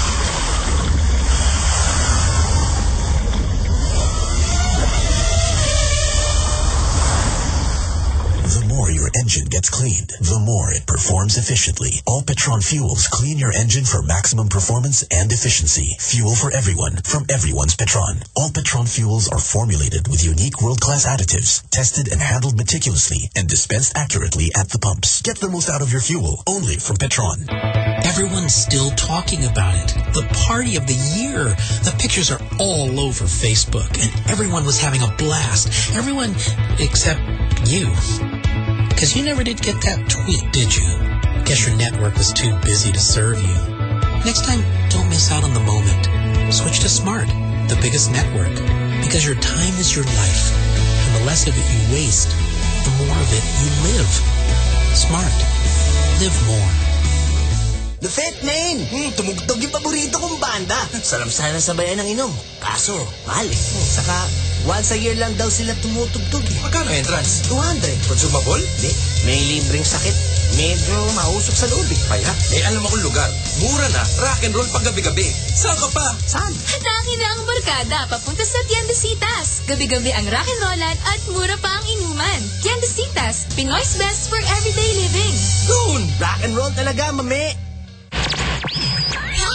Engine gets cleaned, the more it performs efficiently. All Petron fuels clean your engine for maximum performance and efficiency. Fuel for everyone from everyone's Petron. All Petron fuels are formulated with unique world-class additives, tested and handled meticulously, and dispensed accurately at the pumps. Get the most out of your fuel only from Petron. Everyone's still talking about it. The party of the year. The pictures are all over Facebook, and everyone was having a blast. Everyone except you. Because you never did get that tweet, did you? Guess your network was too busy to serve you. Next time, don't miss out on the moment. Switch to Smart, the biggest network. Because your time is your life. And the less of it you waste, the more of it you live. Smart. Live more. The Fat Man. Hmm, tumugtog yung paborito kong banda. Sarap sana sabayan ng inom. Kaso, mahal eh. Saka, once a year lang daw sila tumutugtog eh. Magkano entrance? 200. Consumable? Hindi, may libreng sakit. Medyo mausok sa loob eh. Kaya, eh alam akong lugar. Mura na, rock and roll pag gabi-gabi. Saan ka pa? Saan? Hatangin na ang barkada papunta sa Tiendesitas. Gabi-gabi ang rock and rollan at mura pa ang inuman. Tiendesitas, Pinoy's best for everyday living. Goon! Rock and roll talaga, mame.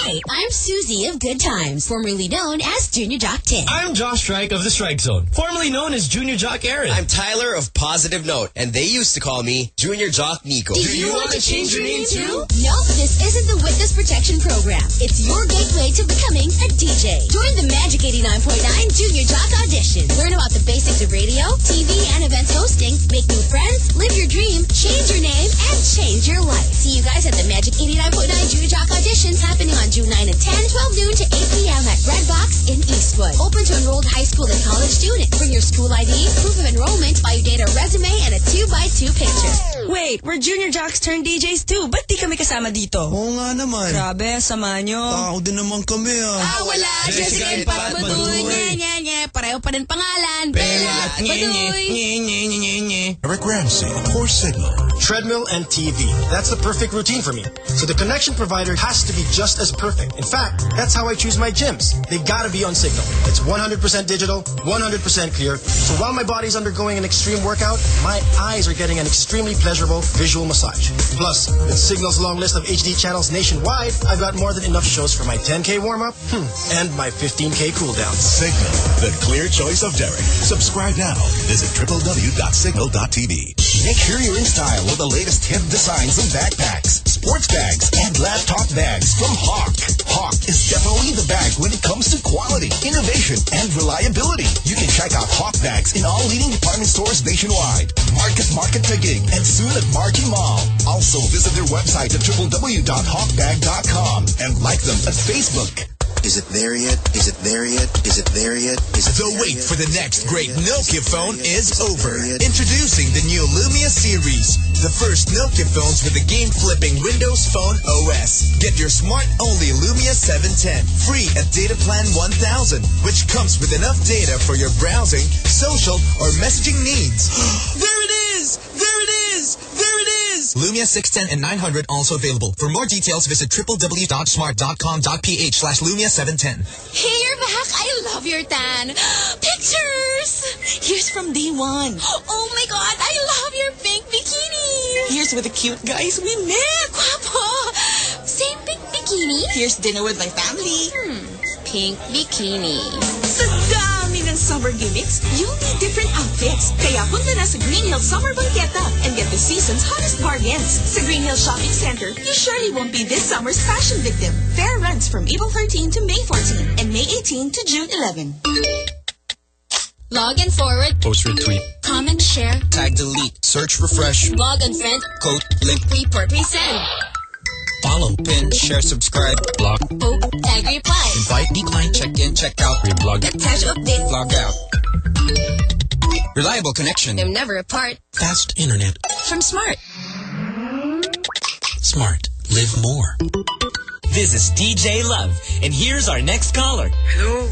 Hi, I'm Susie of Good Times, formerly known as Junior Jock 10. I'm Josh Strike of the Strike Zone, formerly known as Junior Jock Aaron. I'm Tyler of Positive Note, and they used to call me Junior Jock Nico. Do you, want to change your name too? No, this isn't the Witness Protection Program. It's your gateway to becoming a DJ. Join the Magic 89.9 Junior Jock Audition. Learn about the basics of radio, TV, and events hosting, make new friends, live your dream, change your name, and change your life. See you guys at the Magic 89.9 Junior Jock Auditions happening on June 9 and 10, 12 noon to 8 p.m. at Red Box in Eastwood. Open to enrolled high school and college students. Bring your school ID, proof of enrollment, biodata resume, and a 2x2 picture. Wait, we're junior jocks turned DJs too. Ba't di kami kasama dito? Oo nga naman. Grabe, sama nyo. Tao din naman kami ah. Ah, wala. Jessica and Pat Baduy. Nye, nye, nye. Pareho pa rin pangalan. Bella at Baduy. Derek Ramsay for Cignal. Treadmill and TV. That's the perfect routine for me. So the connection provider has to be just as perfect. In fact, that's how I choose my gyms. They gotta be on Cignal. It's 100% digital, 100% clear. So while my body's undergoing an extreme workout, my eyes are getting an extremely pleasurable visual massage. Plus, with Cignal's long list of HD channels nationwide, I've got more than enough shows for my 10K warm-up hmm, and my 15K cool-down. Cignal, the clear choice of Derek. Subscribe now. Visit www.cignal.tv. Make sure you're in style with the latest hip designs and backpacks, sports bags, and laptop bags from Hawk. Hawk is definitely the bag when it comes to quality, innovation, and reliability. You can check out Hawk bags in all leading department stores nationwide. Market Market Taguig and soon at Marquee Mall. Also visit their website at www.hawkbag.com and like them at Facebook. Is it there yet? Is it there yet? Is it there yet? Is it The wait for the next great Nokia phone is over. Introducing the new Lumia series. The first Nokia phones with the game-flipping Windows Phone OS. Get your smart-only Lumia 710 free at Data Plan 1000, which comes with enough data for your browsing, social, or messaging needs. There it is! There it is! There it is! Lumia 610 and 900 also available. For more details, visit www.smart.com.ph slash Lumia 710. Hey, you're back. I love your tan. Pictures! Here's from day one. Oh my God, I love your pink bikini. Here's with the cute guys we met. Guapo. Same pink bikini? Here's dinner with my family. Hmm, pink bikini. Sa dami ng summer gimmicks, you'll need different outfits. Kaya punta na sa Green Hill Summer Banqueta and get the season's hottest bargains. Sa Green Hill Shopping Center, you surely won't be this summer's fashion victim. Fair runs from April 13 to May 14 and May 18 to June 11. Log and forward. Post retweet. Comment, share. Tag delete. Search refresh. Log and friend. Code link. Report, resend. Follow. Pin. Share. Subscribe. Block. Oh, Poke, tag, reply. Invite. Decline. Check in. Check out. Reblog. Attach update. Log out. Reliable connection. They're never apart. Fast internet. From Smart. Smart. Live more. This is DJ Love, and here's our next caller. Hello,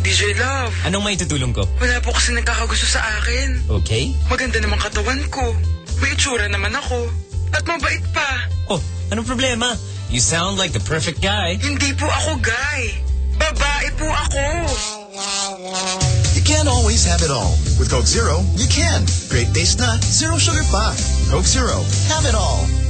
DJ Love. Anong may tutulong ko? Wala po kasi nagkakagusto sa akin. Okay. Maganda naman katawan ko. May itsura naman ako. At mabait pa. Oh, anong problema? You sound like the perfect guy. Hindi po ako guy. Babae po ako. You can't always have it all. With Coke Zero, you can. Great taste na, zero sugar pa. Coke Zero, have it all.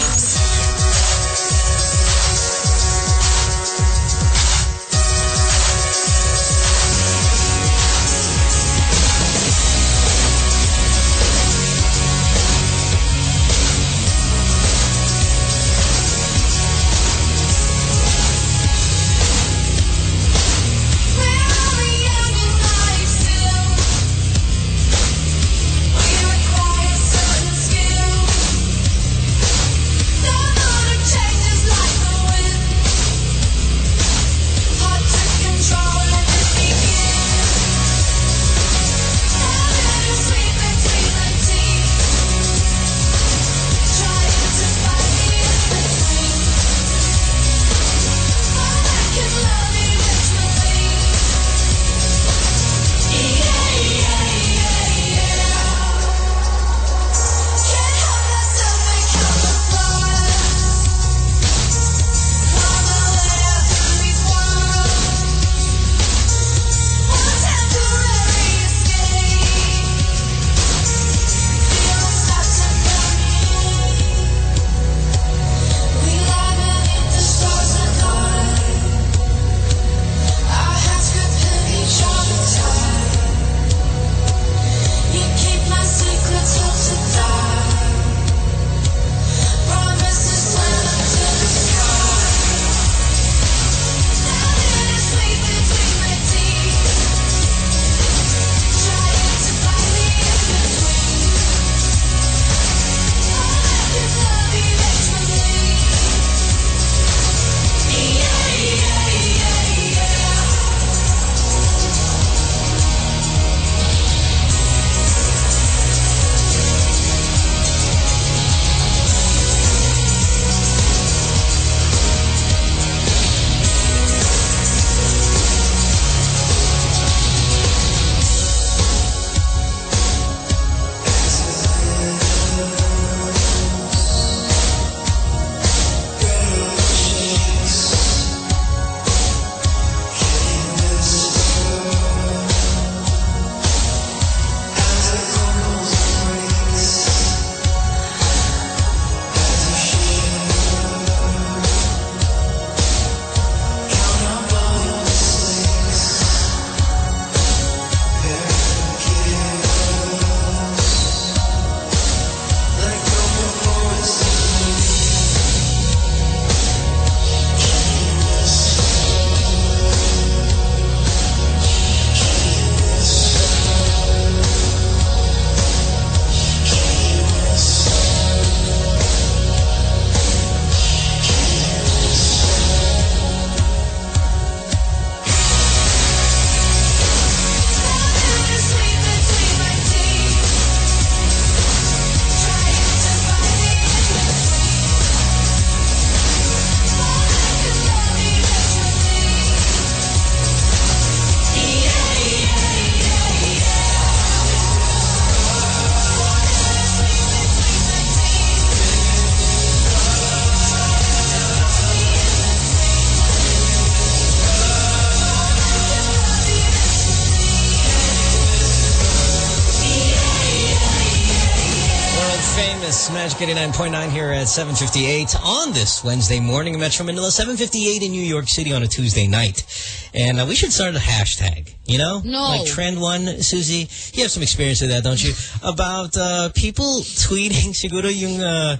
89.9 here at 7.58 on this Wednesday morning in Metro Manila, 7.58 in New York City on a Tuesday night. And uh, we should start a hashtag, you know? No. Like Trend One, Susie, you have some experience with that, don't you? About uh, people tweeting, siguro yung... Uh,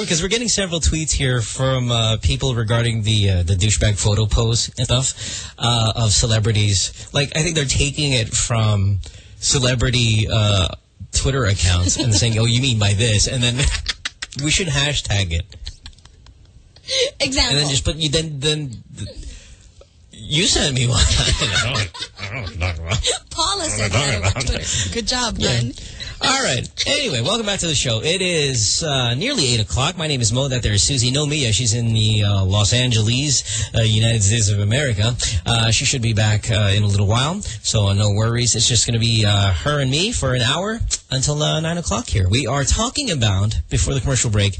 because we're getting several tweets here from uh, people regarding the uh, the douchebag photo pose and stuff uh, of celebrities. Like, I think they're taking it from celebrity uh, Twitter accounts and saying, oh, you mean by this? And then we should hashtag it. Example. And then just put, you then, then, you sent me one. I don't, know what you're talking about. Paula What said am I talking that on about? Twitter. Good job, Yeah. Glenn. All right. Anyway, welcome back to the show. It is uh, nearly 8 o'clock. My name is Mo. That there is Susie. No Mia. She's in the uh, Los Angeles, uh, United States of America. Uh, she should be back uh, in a little while, so uh, no worries. It's just going to be her and me for an hour until uh, 9 o'clock here. We are talking about, before the commercial break,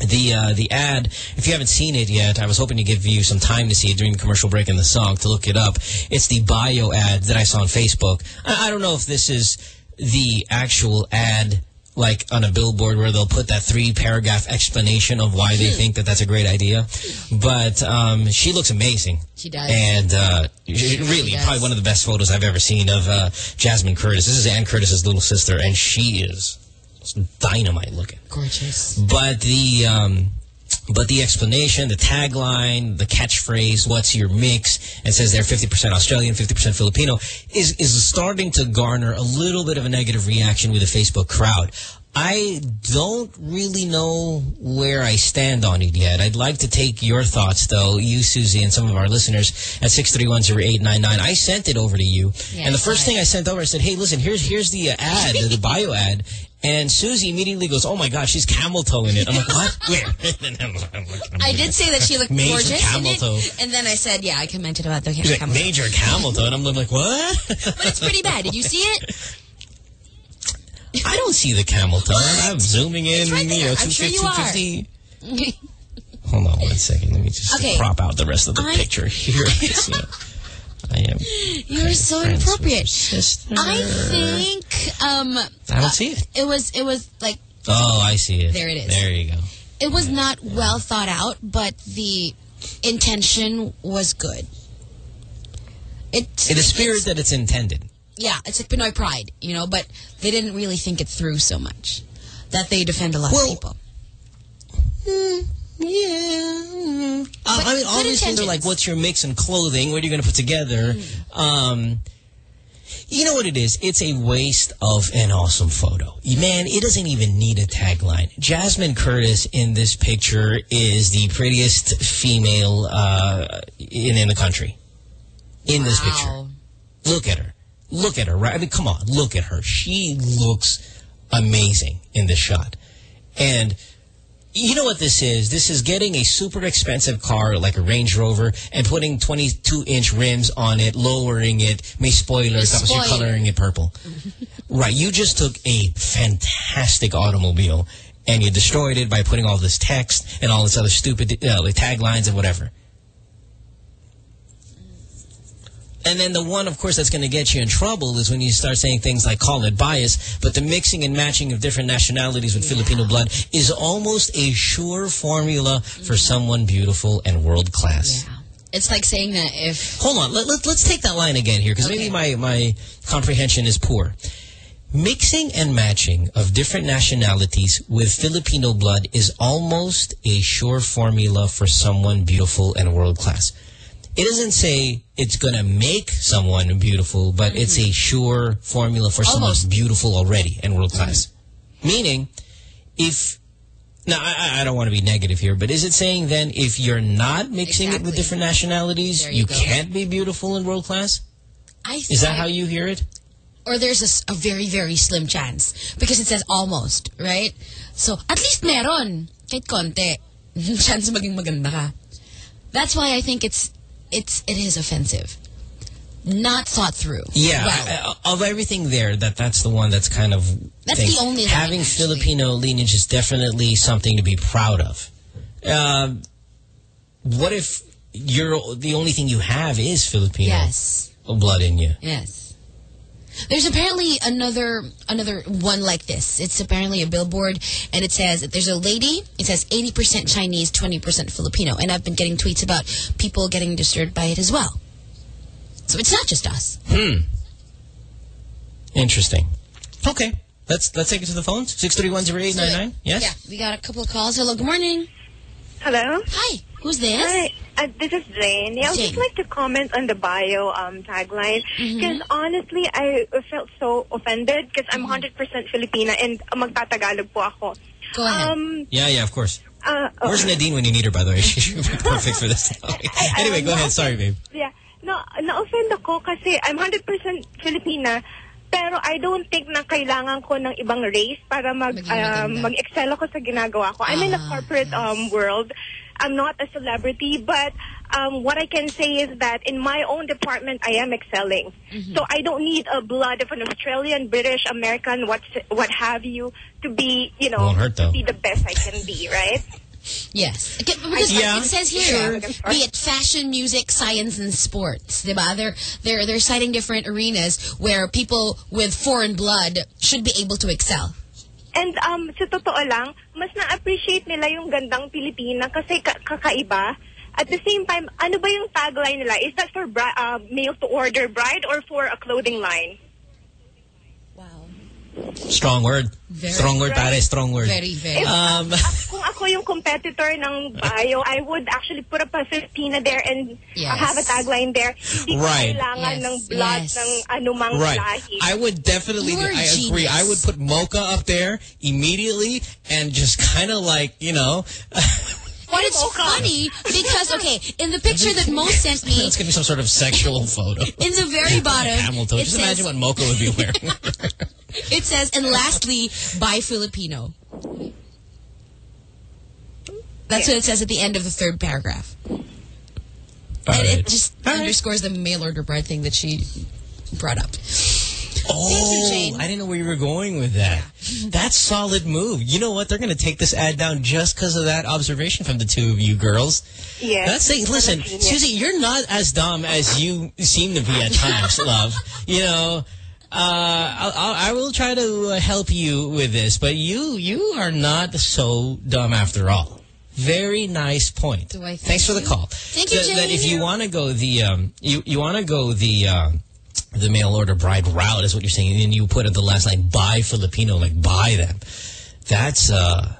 the uh, the ad, if you haven't seen it yet, I was hoping to give you some time to see it during the commercial break in the song to look it up. It's the Bayo ad that I saw on Facebook. I, I don't know if this is the actual ad like on a billboard where they'll put that three paragraph explanation of why they think that that's a great idea. But um, she looks amazing. She does. And uh, she- really, does. probably one of the best photos I've ever seen of uh, Jasmine Curtis. This is Anne Curtis's little sister, and she is dynamite looking. Gorgeous. But the um, but the explanation, the tagline, the catchphrase, "What's your mix?" and says they're 50% Australian, 50% Filipino, is is starting to garner a little bit of a negative reaction with the Facebook crowd. I don't really know where I stand on it yet. I'd like to take your thoughts, though, you, Susie, and some of our listeners at 6310899. I sent it over to you. and the first thing I sent over, I said, hey, listen, here's here's the uh, ad, the, the Bayo ad. And Susie immediately goes, oh, my God, she's camel toe in it. I'm like, what? Where? I did say that she looked Major gorgeous. camel and, toe. then, and then I said, yeah, I commented about the She's like, camel toe. major camel toe. And I'm like, what? But it's pretty bad. Did you see it? I don't see the camel toe. I'm zooming in, right you know, I'm sure 250, you 250. Hold on one second. Let me just Okay. crop out the rest of the I- picture here. It's, I am. You're so inappropriate. I think um I don't see it. it was it was like Oh, I see it. There it is. There you go. it was not well thought out, but the intention was good. It In the spirit that it's intended. yeah, it's like Pinoy pride, you know, but they didn't really think it through so much that they defend a lot of people. Yeah. Uh, I mean, good obviously, they're like, what's your mix in clothing? What are you going to put together? Um, you know what it is? It's a waste of an awesome photo. Man, it doesn't even need a tagline. Jasmine Curtis in this picture is the prettiest female uh, in, in the country. In this picture. Look at her. Look at her, right? I mean, come on. Look at her. She looks amazing in this shot. And you know what this is? This is getting a super expensive car like a Range Rover and putting 22-inch rims on it, lowering it, may spoiler, May tapos you're coloring it purple. right, you just took a fantastic automobile and you destroyed it by putting all this text and all this other stupid uh, like taglines and whatever. And then the one, of course, that's going to get you in trouble is when you start saying things like call it bias, but the mixing and matching of different nationalities with Filipino blood is almost a sure formula for someone beautiful and world class. It's like saying that if Hold on, let, let, us take that line again here because maybe my, my comprehension is poor. Mixing and matching of different nationalities with Filipino blood is almost a sure formula for someone beautiful and world class. It doesn't say it's going to make someone beautiful, but it's mm-hmm. a sure formula for someone beautiful already and world mm-hmm. class. Meaning, if now I, I don't want to be negative here, but is it saying then if you're not mixing it with different nationalities, you, you can't be beautiful and world class? I Is that how you hear it? or there's a very, very slim chance because it says almost, right? So, at least meron. Kahit konti. chance maging maganda ka. That's why I think it's, it's, it is offensive. Not thought through. Yeah, Well, uh, of everything there, that that's the one that's kind of That's thing. the only line, having Filipino lineage is definitely something to be proud of. Um, what if you're the only thing you have is Filipino Yes. blood in you? Yes. There's apparently another another one like this. It's apparently a billboard, and it says there's a lady. It says 80% Chinese, 20% Filipino, and I've been getting tweets about people getting disturbed by it as well. So it's not just us. Hmm. Interesting. Okay. Let's let's take it to the phones. Six three one zero eight nine nine. Yes. Yeah, we got a couple of calls. Hello, good morning. Hello? Hi. Who's this? Hi, uh, this is Jane. Yeah, I would just like to comment on the Bayo um, tagline. Because honestly, I felt so offended because I'm 100% Filipina and magtatagalog po ako. Go ahead. Um, Yeah, yeah, of course. uh, Where's Nadine when you need her, by the way? She should be perfect for this. anyway, go ahead. Sorry, babe. Yeah. No, na-offend ako kasi I'm 100% Filipina pero I don't think na kailangan ko ng ibang race para mag um, mag-excel ako sa ginagawa ko. I'm in the corporate um, world. I'm not a celebrity, but um, what I can say is that in my own department, I am excelling. So I don't need a blood of an Australian, British, American, what what have you, to be, you know, to be the best I can be, right? Yes. Okay, because Yeah, it says here, sure. be it fashion, music, science, and sports. Diba? They're, they're, they're citing different arenas where people with foreign blood should be able to excel. And um, sa totoo lang, mas na-appreciate nila yung gandang Pilipina kasi ka- kakaiba. At the same time, ano ba yung tagline nila? Is that for bri- uh, mail-to-order bride or for a clothing line? Strong word. Very strong word, right. pare. Strong word. Very, very. If, Um, kung ako yung competitor ng Bayo, I would actually put up a Filipina there and Yes. have a tagline there. Hindi ko Right. kailangan ng blood ng anumang Right. lahi. I would definitely, You're a I agree. genius. I would put Mocha up there immediately and just kind of like, you know. But it's funny because, okay, in the picture that Mo sent me, It's going to be some sort of sexual photo. in the very bottom, Hamilton. it Just says- imagine what Mocha would be wearing. It says, and lastly, by Filipino. That's what it says at the end of the third paragraph. and it just underscores the mail order bride thing that she brought up. Oh, I didn't know where you were going with that. That's solid move. You know what? They're going to take this ad down just because of that observation from the two of you girls. Yes. That's it. Listen, Susie, you're not as dumb as you seem to be at times, love. You know, I'll, I'll, I will try to uh, help you with this, but you you are not so dumb after all. Very nice point. Do I thank Thanks for the call. Thank you, That- That if you want to go the um, you you want to go the um, the mail order bride route is what you're saying, and then you put at the last line buy Filipino, like buy them. That's uh,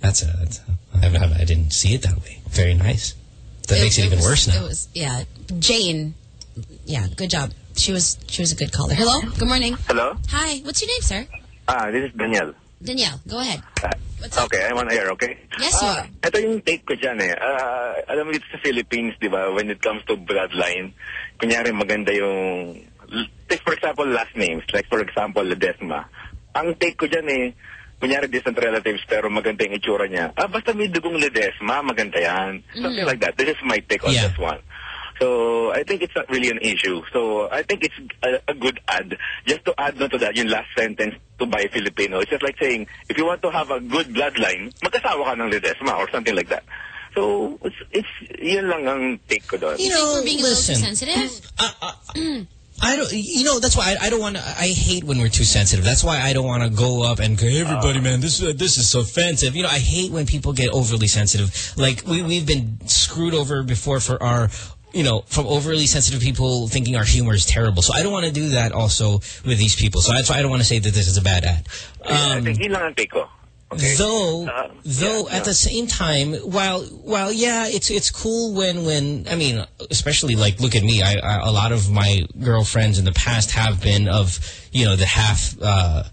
that's a, that's a I, I, didn't see it that way. Very nice. That makes it, even was- worse now. It was, yeah. Jane, yeah, good job. She was she was a good caller. Hello, good morning. Hello? Hi, what's your name, sir? Ah, this is Daniel. Danielle, go ahead. Okay, I'm on air, okay? Yes, you Ah, Ito yung take ko dyan eh. Ah, alam mo sa Philippines, di ba, when it comes to bloodline, kunyari maganda yung, take for example, last names. Like for example, Ledesma. Ang take ko dyan eh, kunyari distant relatives pero maganda yung itsura niya. Ah, basta may dugong Ledesma, maganda yan. Something like that. This is my take on Yeah. this one. So, I think it's not really an issue. So, I think it's a, a good ad. Just to add on to that, yung last sentence, to buy Filipino. It's just like saying, if you want to have a good bloodline, magkasawa ka ng Ledesma or something like that. So, it's, it's yun lang ang take ko doon. You, think we're being listen. a little too sensitive? I don't, you know, that's why I, I don't want to, I hate when we're too sensitive. That's why I don't want to go up and go, everybody, man, this, uh, this is so offensive. You know, I hate when people get overly sensitive. Like, we, we've been screwed over before for our, you know, from overly sensitive people thinking our humor is terrible. So I don't want to do that also with these people. So that's why I don't want to say that this is a bad ad. I think yun lang ang take ko. Though, though at the same time, while while yeah, it's it's cool when when I mean, especially like look at me. I, I a lot of my girlfriends in the past have been of you know the half uh,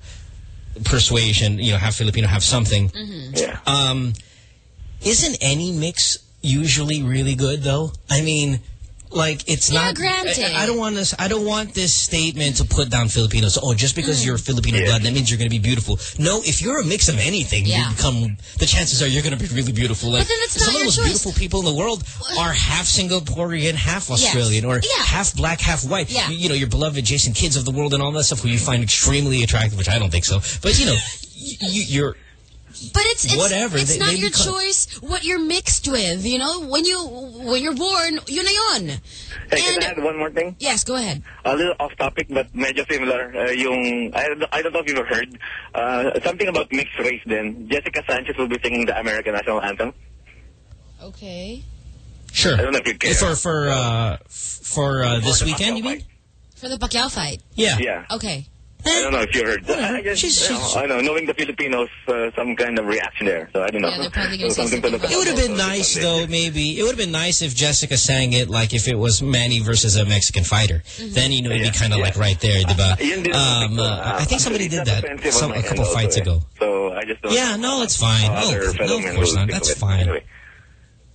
persuasion, you know, half Filipino, half something. Yeah. Um, isn't any mix usually really good though? I mean. Like it's Yeah, not. granted. I, I don't want this. I don't want this statement to put down Filipinos. Oh, just because Mm. you're Filipino blood, that means you're going to be beautiful. No, if you're a mix of anything, Yeah. you become. The chances are you're going to be really beautiful. Like then that's some not of the most choice. beautiful people in the world are half Singaporean, half Yes. Australian, or Yeah. half black, half white. Yeah. You, you know, your beloved Jason Kidds of the world and all that stuff, who you find extremely attractive, which I don't think so. But you know, you, you're But it's, it's whatever. It's They- not they your choice what you're mixed with. You know, when you when you're born, yun na yun. Hey, can I add one more thing? Yes, go ahead. A little off topic, but medyo similar. Uh, yung, I, don't- I don't know if you've heard, uh, something about mixed race then. Jessica Sanchez will be singing the American National Anthem. Okay. Sure. I don't know if you care. For for uh, for uh, this weekend, you mean? For the Pacquiao fight. Yeah. Yeah. Okay. I don't know if you heard. I just, She's- you know, she's- I know, knowing the Filipinos, uh, some kind of reaction there. So I don't know. Yeah, they're probably gonna So something to look It would have been nice, though, maybe. It would have been nice if Jessica sang it like if it was Manny versus a Mexican fighter. Mm-hmm. Then, you know, it'd be kind of like right there, diba? Yun din ang Um, uh, I think somebody did that some, a couple fights ago. eh. So I just don't Yeah, no, it's fine. No, no, of course not. That's of it. fine.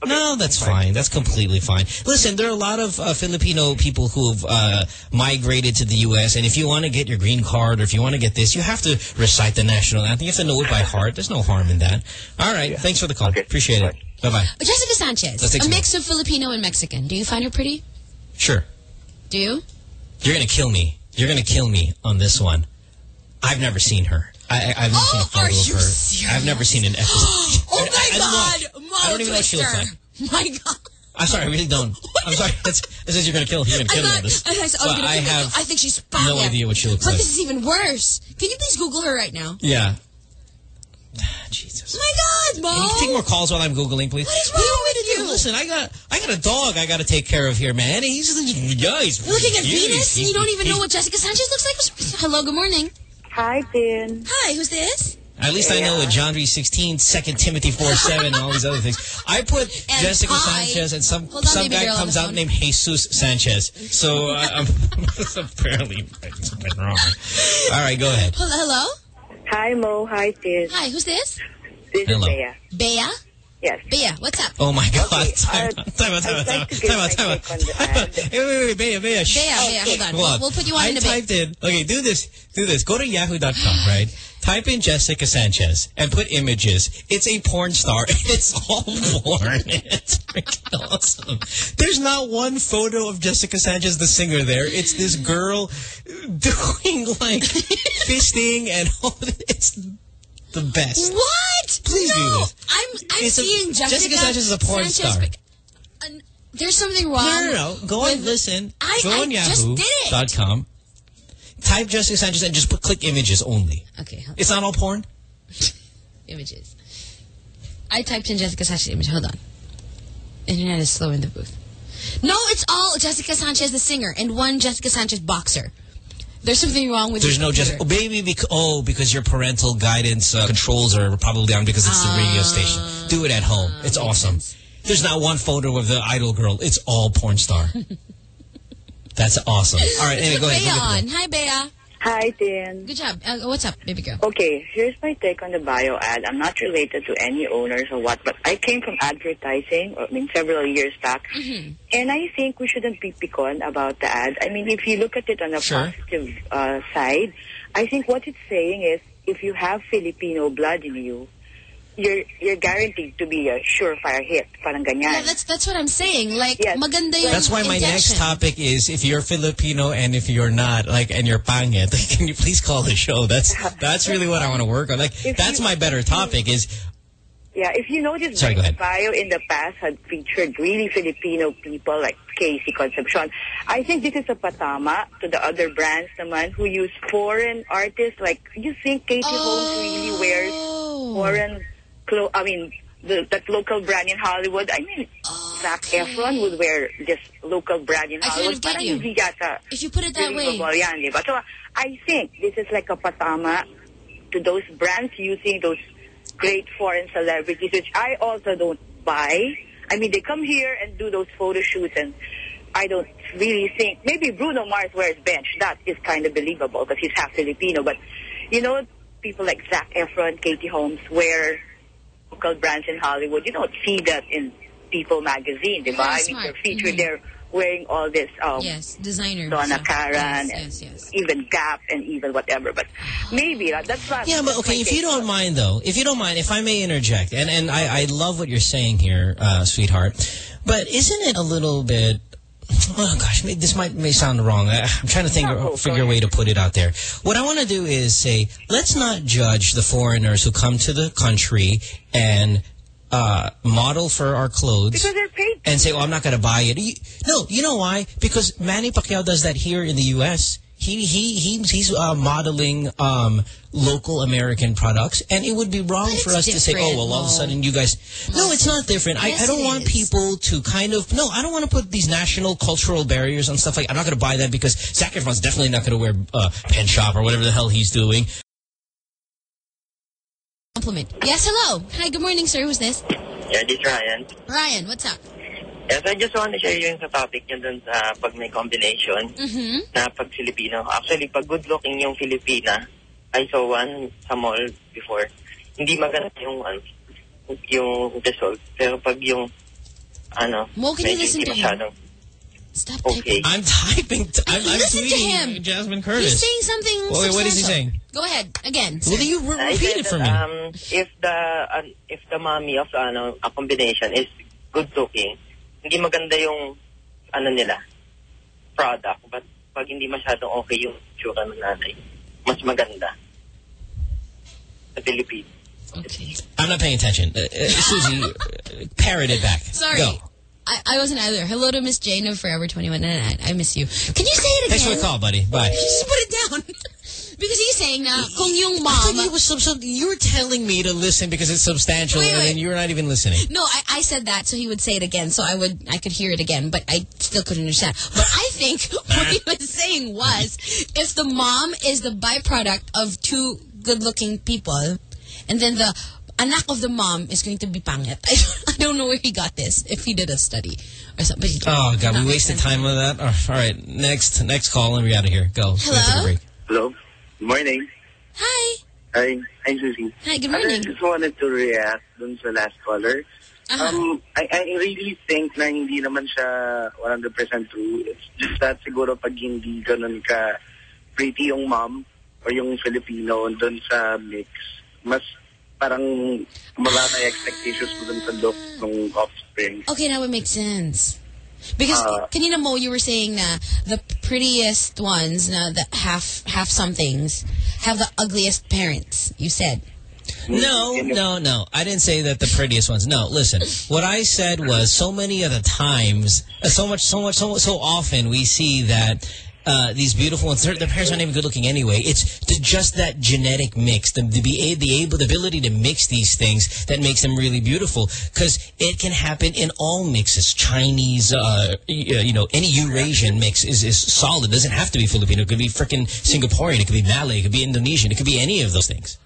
Anyway. No, that's fine. That's completely fine. Listen, there are a lot of uh, Filipino people who've uh, migrated to the U.S., and if you want to get your green card or if you want to get this, you have to recite the national anthem. You have to know it by heart. There's no harm in that. All right. Thanks for the call. Appreciate it. Bye-bye. Jessica Sanchez, a some mix of Filipino and Mexican. Do you find her pretty? Sure. Do you? You're going to kill me. You're going to kill me on this one. I've never seen her. I, I, I've never seen a oh, photo are of you her. serious? I've never seen an episode. Oh my I know. God, Mo I don't even know what she looks like. My God. I'm sorry, I really don't. I'm sorry. That's, this is you're going to kill. You're I kill me on this. I, I, was But I have I think she's no idea what she looks But like. this is even worse. Can you please Google her right now? Yeah. Jesus. My God, Mo. Can you take more calls while I'm googling, please? What is wrong with you? Listen, I got I got a dog I got to take care of here, man. He's yeah, he's looking at Venus and you don't even know what Jessica Sanchez looks like? Hello, good morning. Hi, Tin. Hi, who's this? At least I know a John 316, 2 Timothy 4 7, and all these other things. I put And Jessica hi. Sanchez, and some on, some guy comes out phone. named Jesus Sanchez. So uh, I'm apparently something wrong. All right, go ahead. Hello? hello? Hi, Mo. Hi, Tin. Hi, who's this? This Hello. is Bea. Bea? Yes. Bea, what's up? Oh my God! Okay, time, uh, out, time out! Time out! I'd like to Time out! give Time my out! take on the Time out! Hey, wait, wait, wait, Bea, Bea, shh. Bea, Bea, hold on. Hold We'll, we'll put you on I in a bit. typed in. Okay, do this. Do this. Go to Yahoo.com, right? Type in Jessica Sanchez and put images. It's a porn star. It's all porn. It's freaking awesome. There's not one photo of Jessica Sanchez, the singer. There, it's this girl doing like fisting and all. It's the best. What? Please no, do. I'm, I'm It's a- seeing Jessica, Jessica Sanchez is a porn Sanchez star. uh, there's something wrong. No, no, no. Go and listen. I- Go on just did it. Yahoo.com. Type Jessica Sanchez and just put click images only. Okay, It's not all porn. images. I typed in Jessica Sanchez image. Hold on. Internet is slow in the booth. No, it's all Jessica Sanchez, the singer, and one Jessica Sanchez boxer. There's something wrong with it. There's no computer. Jessica. Oh, baby, bec oh, because your parental guidance uh, controls are probably on because it's the radio Ah, station. Do it at home. It's awesome. There's not one photo of the idol girl. It's all porn star. That's awesome. All right, anyway, go ahead. Bea on. Hi, Bea. Hi, Tin. Good job. Uh, what's up, baby girl? Okay, here's my take on the Bayo ad. I'm not related to any owners or what, but I came from advertising, I mean, several years back. Mm-hmm. And I think we shouldn't be picon about the ad. I mean, if you look at it on a Sure. positive uh, side, I think what it's saying is if you have Filipino blood in you, you're you're guaranteed to be a surefire hit. Parang ganyan. Yeah, that's that's what I'm saying. Like, maganda yung That's why my next topic is if you're Filipino and if you're not, like, and you're pangit, can you please call the show? That's that's really what I want to work on. Like, that's my better topic is Yeah, if you notice, Sorry, go Bayo in the past had featured really Filipino people like KC Concepcion. I think this is a patama to the other brands naman who use foreign artists. Like, you think Katie Holmes really wears Oh. foreign clothes? I mean, the, that local brand in Hollywood. I mean, Zac Efron would wear just local brand in I Hollywood. get you. If you put it that way. yan, di ba? So, I think this is like a patama to those brands using those great foreign celebrities, which I also don't buy. I mean, they come here and do those photo shoots, and I don't really think maybe Bruno Mars wears bench. That is kind of believable because he's half Filipino. But you know, people like Zac Efron, Katie Holmes wear local brands in Hollywood. You don't see that in People magazine, di ba? Very I mean, they're featured Mhm. there wearing all this. Um, Yes, designer. Donna stuff. Karan, Yes, yes, and yes. even Gap, and even whatever. But maybe that, that's not. Yeah, but okay, if you don't mind though, if you don't mind, if I may interject, and, and I, I love what you're saying here, uh, sweetheart, but isn't it a little bit oh gosh, this might may sound wrong. I, I'm trying to think, figure a way to put it out there. What I want to do is say, let's not judge the foreigners who come to the country and uh, model for our clothes. Because they're paid. And say, oh, I'm not going to buy it. No, you know why? Because Manny Pacquiao does that here in the U.S. He he he's he's uh, modeling um, local American products, and it would be wrong for us to say, "Oh, well, all of a sudden you guys." No, it's not different. I, I don't want is. people to kind of no. I don't want to put these national cultural barriers on stuff like. I'm not going to buy that because Zac Efron's definitely not going to wear uh, Penshoppe or whatever the hell he's doing. Compliment. Yes, hello. Hi, good morning, sir. Who's this? Yeah, this Ryan. Ryan, what's up? Yes, I just want to share yung sa topic nyo dun sa pag may combination Mm-hmm. na pag Filipino. Actually, pag good looking yung Filipina, I saw one sa mall before. Hindi maganda yung, ano, yung result. Pero pag yung, ano, Mo, can you medyo listen hindi to him? masyadong Stop okay. I'm typing. T I'm, I'm Listen to him. Jasmine Curtis. He's saying something Wait, what is he saying? Go ahead. Again. Well, sir. you re repeat said it for that, me. Um, if the uh, if the mommy of ano a combination is good looking, hindi maganda yung ano nila product, but pag hindi masyadong okay yung tsura ng nanay, mas maganda sa Pilipinas. I'm not paying attention. Uh, uh, Susie, uh, parrot it back. Sorry. Go. I, I wasn't either. Hello to Miss Jane of Forever 21. I, I miss you. Can you say it again? Thanks for the call, buddy. Bye. Just put it down. Because he's saying na kung yung I mom... thought you, was sub sub you were telling me to listen because it's substantial, Wait, and then you're not even listening. No, I, I said that so he would say it again, so I would I could hear it again, but I still couldn't understand. But I think what he was saying was, if the mom is the byproduct of two good-looking people, and then the anak of the mom is going to be pangit. I don't, I don't know where he got this. If he did a study or something. But he Oh God, we wasted time on that. All right, next next call, and we're out of here. Go. Let's go take a Hello? Hello. Good morning. Hi. Hi. Hi, Susie. Hi, good morning. I just wanted to react dun sa last caller. Uh-huh. Um, I, I really think na hindi naman siya 100% true. It's just that siguro pag hindi ganun ka pretty yung mom or yung Filipino dun sa mix, mas parang mababa yung expectations mo dun sa look ng offspring. Okay, now it makes sense. Because Uh, kanina mo, you were saying na the prettiest ones, na the half half somethings, have the ugliest parents. You said. No, no, no. I didn't say that the prettiest ones. No, listen. What I said was so many of the times, uh, so much, so much, so so often we see that uh, these beautiful ones, their, their parents aren't even good looking anyway. It's just that genetic mix, the the, be, the able, the ability to mix these things that makes them really beautiful. Because it can happen in all mixes. Chinese, uh, uh, you know, any Eurasian mix is is solid. It doesn't have to be Filipino. It could be freaking Singaporean. It could be Malay. It could be Indonesian. It could be any of those things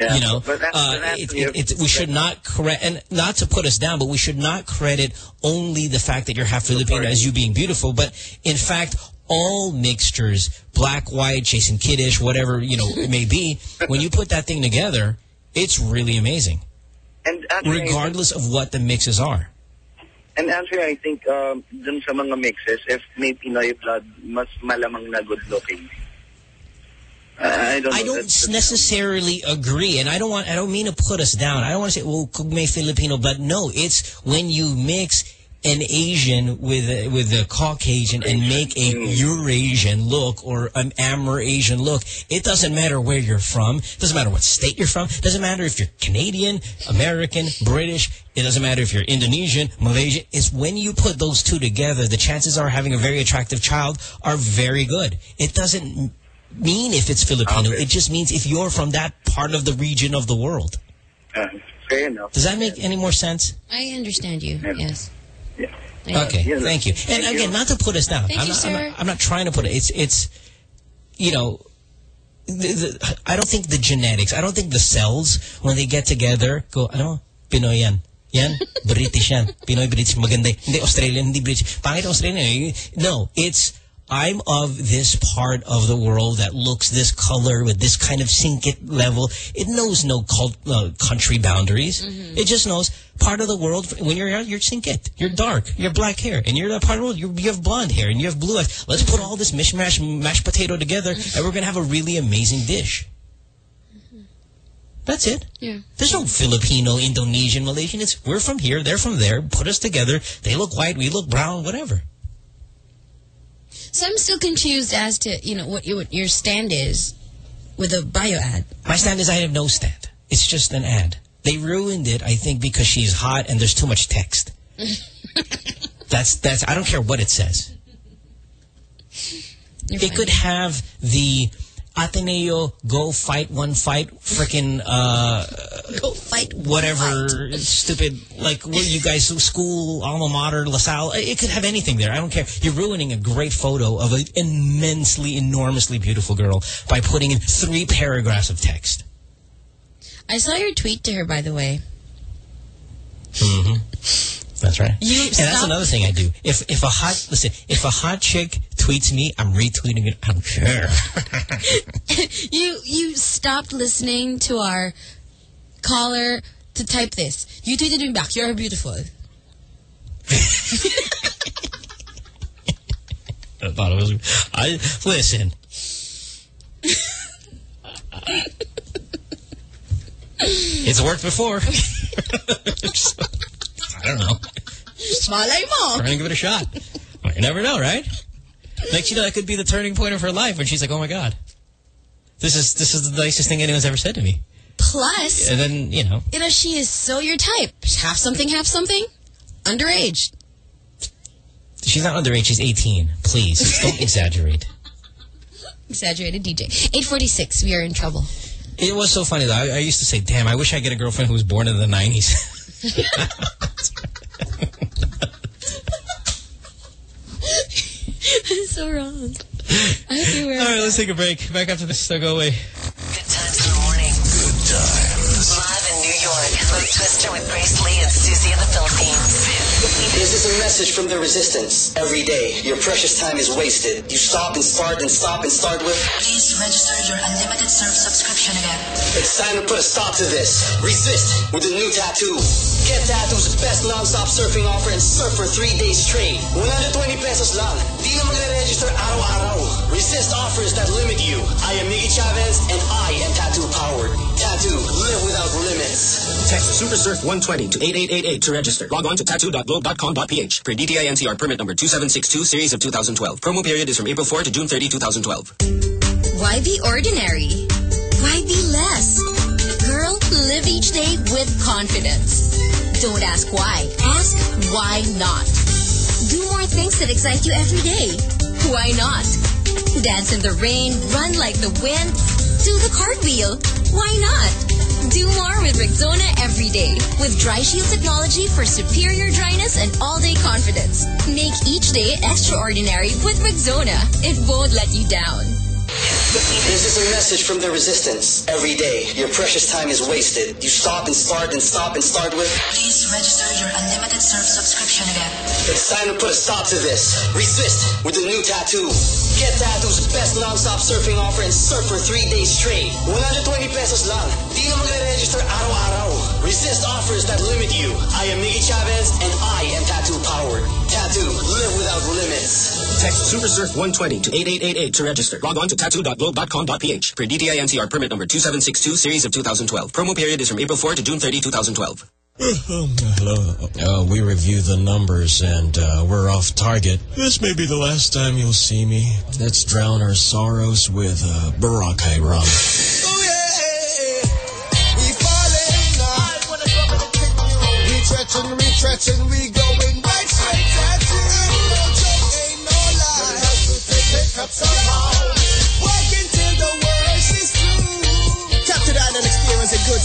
Yeah, you know, but that- uh, that's it, it, it, we should not credit, and not to put us down, but we should not credit only the fact that you're half Filipino as you being beautiful, but in fact, all mixtures, black, white, Jason Kiddish, whatever, you know, it may be, when you put that thing together, it's really amazing. And actually, Regardless of what the mixes are. And actually, I think um, dun sa mga mixes, if may Pinoy blood, mas malamang na good looking. I don't know. I don't necessarily agree, and I don't want. I don't mean to put us down. I don't want to say, "Well, may Filipino," but no, it's when you mix an Asian with a, with a Caucasian and make a Eurasian look or an Amer-Asian look. It doesn't matter where you're from. It doesn't matter what state you're from. It doesn't matter if you're Canadian, American, British. It doesn't matter if you're Indonesian, Malaysian. It's when you put those two together, the chances are having a very attractive child are very good. It doesn't mean if it's Filipino. It just means if you're from that part of the region of the world. Uh, fair enough. Does that make any more sense? I understand you. Yes. Okay, thank you. And again, not to put us down. Thank I'm, you, not, I'm, not, I'm not trying to put it. It's, it's, you know, the, the, I don't think the genetics, I don't think the cells, when they get together, go, ano, Pinoy yan. Yan, British yan. Pinoy, British, maganda. Hindi, Australian, hindi British. Pangit Australian. eh. No, it's, I'm of this part of the world that looks this color with this kind of sinkit level. It knows no cult, uh, country boundaries. Mm-hmm. It just knows part of the world. When you're out, you're sinkit. You're dark. You have black hair. And you're that part of the world. You, you have blonde hair and you have blue eyes. Let's put all this mishmash mashed potato together mm-hmm. and we're going to have a really amazing dish. Mm-hmm. That's it. Yeah. There's no Filipino, Indonesian, Malaysian. It's we're from here, they're from there. Put us together. They look white, we look brown, whatever. So I'm still confused as to, you know, what your, what your stand is with a Bayo ad. My stand is I have no stand. It's just an ad. They ruined it, I think, because she's hot and there's too much text. that's, that's, I don't care what it says. You're they could have the Ateneo go fight one fight freaking uh go fight whatever stupid like what you guys school alma mater LaSalle it could have anything there I don't care you're ruining a great photo of an immensely enormously beautiful girl by putting in three paragraphs of text I saw your tweet to her, by the way. mm-hmm. That's right You and that's another thing I do if if a hot listen if a hot chick tweets me I'm retweeting it I don't care you you stopped listening to our caller to type this. You tweeted me back. You're beautiful. I thought it was. I listen. it's worked before. I don't know. Malay mo. Trying to give it a shot. Well, you never know, right? Next, you know, that could be the turning point of her life, and she's like, "Oh my god, this is this is the nicest thing anyone's ever said to me." Plus, And then you know, you know, she is so your type. Half something, half something. Underage. she's not underage; she's eighteen. Please don't exaggerate. Exaggerated DJ. 846. We are in trouble. It was so funny though. I, I used to say, "Damn, I wish I get a girlfriend who was born in the '90s." That's so wrong. I hope you were. All right, let's take a break. Back after this, so go away. Good times in the morning. Good times. Live in New York. Mo Twister with Grace Lee and Susie in the Philippines. This is a message from the resistance. Every day, your precious time is wasted. You stop and start and stop and start with. Please register your unlimited surf subscription again. It's time to put a stop to this. Resist with a new tattoo. Get Tattoo's best non-stop surfing offer and surf for three days straight. 120 pesos lang. Di na magre-register araw-araw. Resist offers that limit you. I am Miggy Chavez and I am Tattoo Powered. Tattoo, live without limits. Text SuperSurf 120 to 8888 to register. Log on to tattoo.globe.com.ph. Per DTI NCR permit number 2762 series of 2012. Promo period is from April 4 to June 30, 2012. Why be ordinary? Why be less? Girl, live each day with confidence. Don't ask why. Ask why not. Do more things that excite you every day. Why not? Dance in the rain, run like the wind, do the cartwheel. Why not? Do more with Rexona every day. With Dry Shield technology for superior dryness and all-day confidence. Make each day extraordinary with Rexona. It won't let you down. This is a message from the resistance. Every day, your precious time is wasted. You stop and start and stop and start with. Please register your unlimited surf subscription again. It's time to put a stop to this. Resist with a new tattoo. Get Tattoo's best non-stop surfing offer and surf for three days straight. 120 pesos lang. Di na magre-register araw-araw. Resist offers that limit you. I am Miggy Chavez and I am Tattoo Powered. Tattoo, live without limits. Text SuperSurf 120 to 8888 to register. Log on to tattoo.globe.com.ph. Per DTI NCR permit number 2762 series of 2012. Promo period is from April 4 to June 30, 2012. Hello. Uh, we review the numbers and uh, we're off target. This may be the last time you'll see me. Let's drown our sorrows with uh, Boracay rum. Retrenching, retrenching, we going right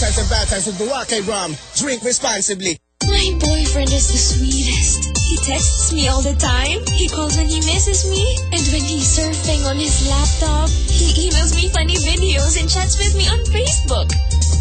times and bad times with Boracay rum. Drink responsibly. My boyfriend is the sweetest. He texts me all the time. He calls when he misses me. And when he's surfing on his laptop, he emails me funny videos and chats with me on Facebook.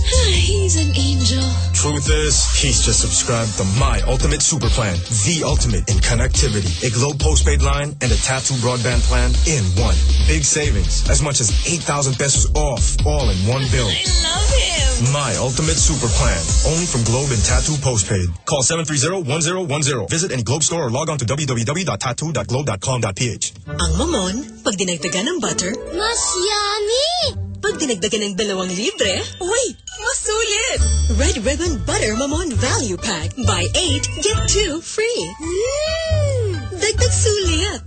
he's an angel. Truth is, he's just subscribed to My Ultimate Super Plan, the ultimate in connectivity, a Globe postpaid line, and a Tattoo broadband plan in one. Big savings, as much as 8,000 pesos off, all in one bill. I love him. My Ultimate Super Plan, only from Globe and Tattoo postpaid. Call 730-1010. Visit any Globe store or log on to www.tattoo.globe.com.ph. Ang mamon, pag dinagdagan ng butter, Mas yummy! Pag dinagdagan ng dalawang libre, uy, mas sulit! Red Ribbon Butter Mamon Value Pack. Buy 8, get 2 free. Mmm! Dagdag sulit!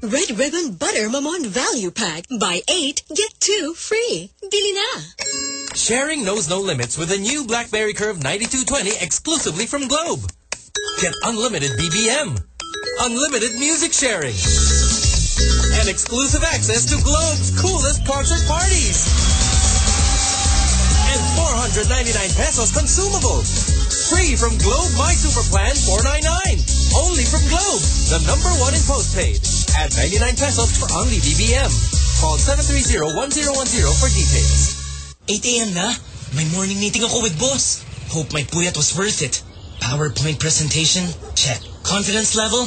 Red Ribbon Butter Mamon Value Pack. Buy 8, get 2 free. Bili na! Sharing knows no limits with the new BlackBerry Curve 9220 exclusively from Globe. Get unlimited BBM, unlimited music sharing, and exclusive access to Globe's coolest concert parties. And 499 pesos consumables. Free from Globe My Super Plan 499. Only from Globe, the number one in postpaid. Add 99 pesos for only BBM. Call 730-1010 for details. 8 a.m. na. May morning meeting ako with boss. Hope my puyat was worth it. PowerPoint presentation? Check. Confidence level?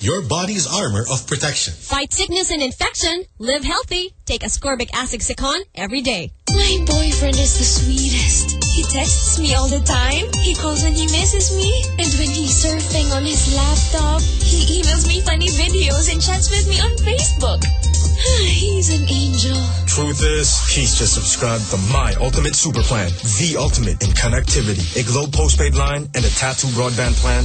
Your body's armor of protection. Fight sickness and infection. Live healthy. Take ascorbic acid Cecon every day. My boyfriend is the sweetest. He texts me all the time. He calls when he misses me. And when he's surfing on his laptop, He emails me funny videos and chats with me on Facebook. he's an angel. Truth is, he's just subscribed to My Ultimate Super Plan, the ultimate in connectivity. A Globe postpaid line and a tattoo broadband plan.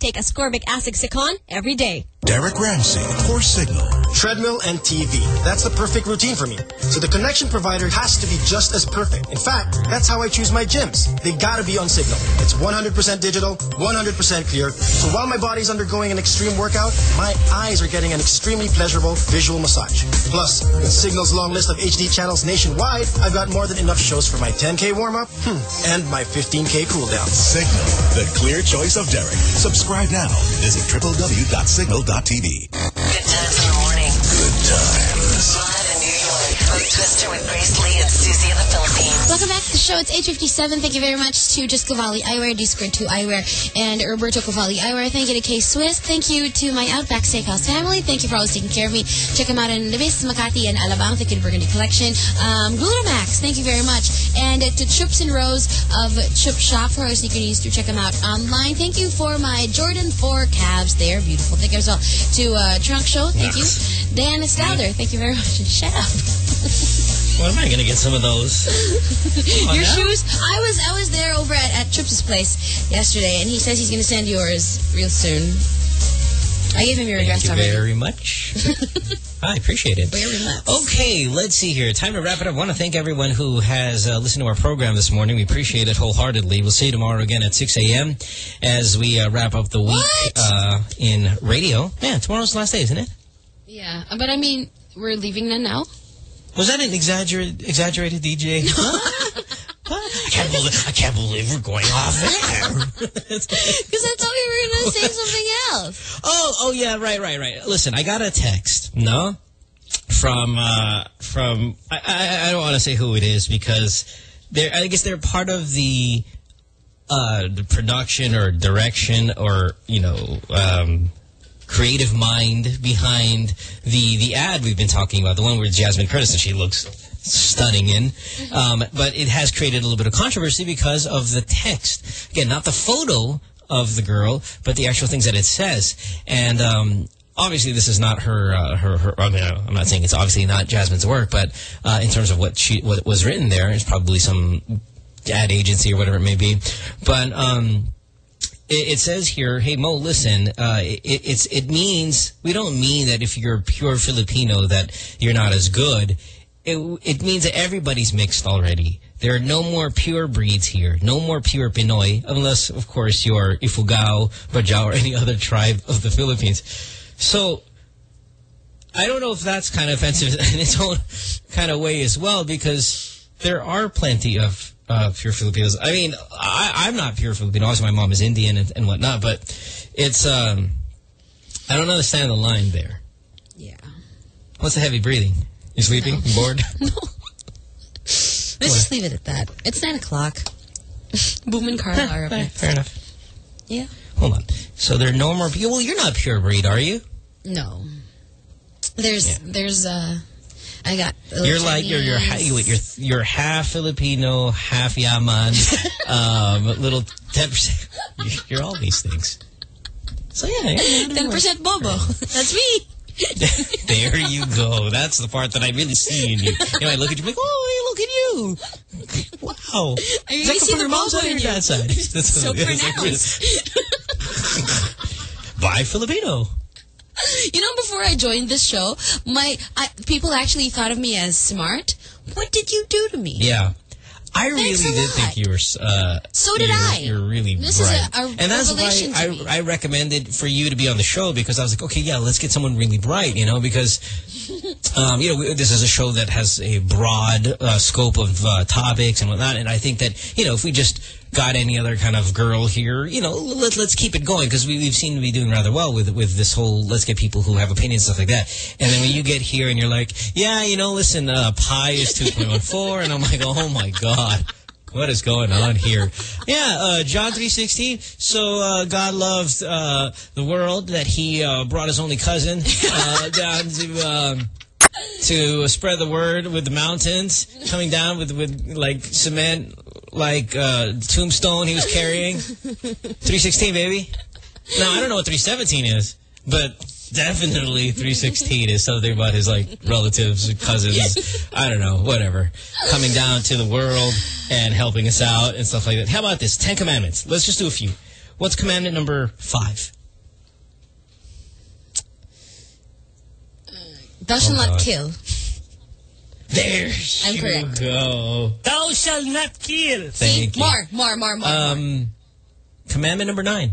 Take ascorbic acid Cecon every day. Derek Ramsay for Cignal. Treadmill and TV. That's the perfect routine for me. So the connection provider has to be just as perfect. In fact, that's how I choose my gyms. They gotta be on Cignal. It's 100% digital, 100% clear. So while my body's undergoing an extreme workout, my eyes are getting an extremely pleasurable visual massage. Plus, with Cignal's long list of HD channels nationwide, I've got more than enough shows for my 10K warm-up hmm, and my 15K cool-down. Cignal, the clear choice of Derek. Subscribe now. Visit www.cignal.tv. Good times in the morning. Good times. Live in New York. Twister with Grace Lee Welcome back to the show. It's 8.57. Thank you very much to Just Cavalli Eyewear, DSquared2 Eyewear, and Roberto Cavalli Eyewear. Thank you to K Swiss. Thank you to my Outback Steakhouse family. Thank you for always taking care of me. Check them out in Libis, Makati, and Alabang, the Kid Burgundy Collection. Um, Glutamax, thank you very much. And uh, to Chups and Rose of Chup Shop for our sneaker needs to check them out online. Thank you for my Jordan 4 cabs. They are beautiful. Thank you as well to uh, Trunk Show. Thank you. Dan Estouder, thank you very much. Shut up. Well, am I going to get some of those? on your now. shoes. I was I was there over at, at Trips' place yesterday, and he says he's going to send yours real soon. I gave him your Thank address you already. very much. I appreciate it. Very much. Okay, let's see here. Time to wrap it up. I want to thank everyone who has uh, listened to our program this morning. We appreciate it wholeheartedly. We'll see you tomorrow again at 6 a.m. as we uh, wrap up the week uh, in radio. Yeah, tomorrow's the last day, isn't it? Yeah, but I mean, we're leaving then now. Was that an exaggerated, exaggerated DJ? I can't believe I can't believe we're going off air. Because I thought we were going to say something else. Oh, oh yeah, right, right, right. Listen, I got a text, no, from uh, from I, I, I don't want to say who it is because they're I guess they're part of the uh, the production or direction or you know um, creative mind behind the the ad we've been talking about, the one where Jasmine Curtis and she looks stunning in. Um, but it has created a little bit of controversy because of the text. Again, not the photo of the girl, but the actual things that it says. And um, obviously this is not her, uh, her, her, I mean, I'm not saying it's obviously not Jasmine's work, but uh, in terms of what she, what was written there, it's probably some ad agency or whatever it may be. But, um, it, says here, hey Mo, listen, uh, it, it's it means we don't mean that if you're pure Filipino that you're not as good. It, it means that everybody's mixed already. There are no more pure breeds here, no more pure Pinoy, unless of course you're Ifugao, Bajau, or any other tribe of the Philippines. So I don't know if that's kind of offensive in its own kind of way as well, because there are plenty of uh, pure Filipinos. I mean, I, I'm not pure Filipino. Also, my mom is Indian and, and whatnot, but it's, um, I don't understand the line there. Yeah. What's the heavy breathing? You sleeping? Bored? no. Let's just leave it at that. It's 9 o'clock. Boom and Carla are up next. Fair enough. Yeah. Hold on. So there are no more people. Well, you're not pure breed, are you? No. There's, there's, uh, I got. little You're like you're you're you're you're half Filipino, half Yaman, um, little ten percent. You're all these things. So yeah, Ten percent Bobo. That's me. there you go. That's the part that I really see in you. You know, I look at you like, oh, hey, look at you. Wow. I really that see from the your mom's Bobo side or your you. dad's side? That's so pronounced. Bye, Filipino. You know, before I joined this show, my I, people actually thought of me as smart. What did you do to me? Yeah. I really did lot. think you were. Uh, So did you're, I. You're really This is bright, a- a and that's why. I, I recommended for you to be on the show because I was like, okay, yeah, let's get someone really bright, you know, because um, you know we- this is a show that has a broad uh, scope of uh, topics and whatnot, and I think that you know if we just got any other kind of girl here, you know, let, let's keep it going because we, we've seen to be doing rather well with with this whole let's get people who have opinions stuff like that, and then when you get here and you're like, yeah, you know, listen, uh, pi is two point one four, and I'm like, oh my god. What is going on here? Yeah, uh, John 3.16. So uh, God loved uh, the world that he uh, brought his only cousin uh, down to um, to spread the word with the mountains, coming down with, with like cement, like uh, tombstone he was carrying. 3.16, baby. No, I don't know what 3.17 is, but definitely 3.16 is something about his like relatives, cousins, I don't know, whatever, coming down to the world and helping us out and stuff like that. How about this? Ten Commandments. Let's just do a few. What's commandment number five? Thou shalt Oh, not God. kill. There I'm you correct. go. Thou shalt not kill. Thank you. More, more, more, more. more. Um, commandment number nine.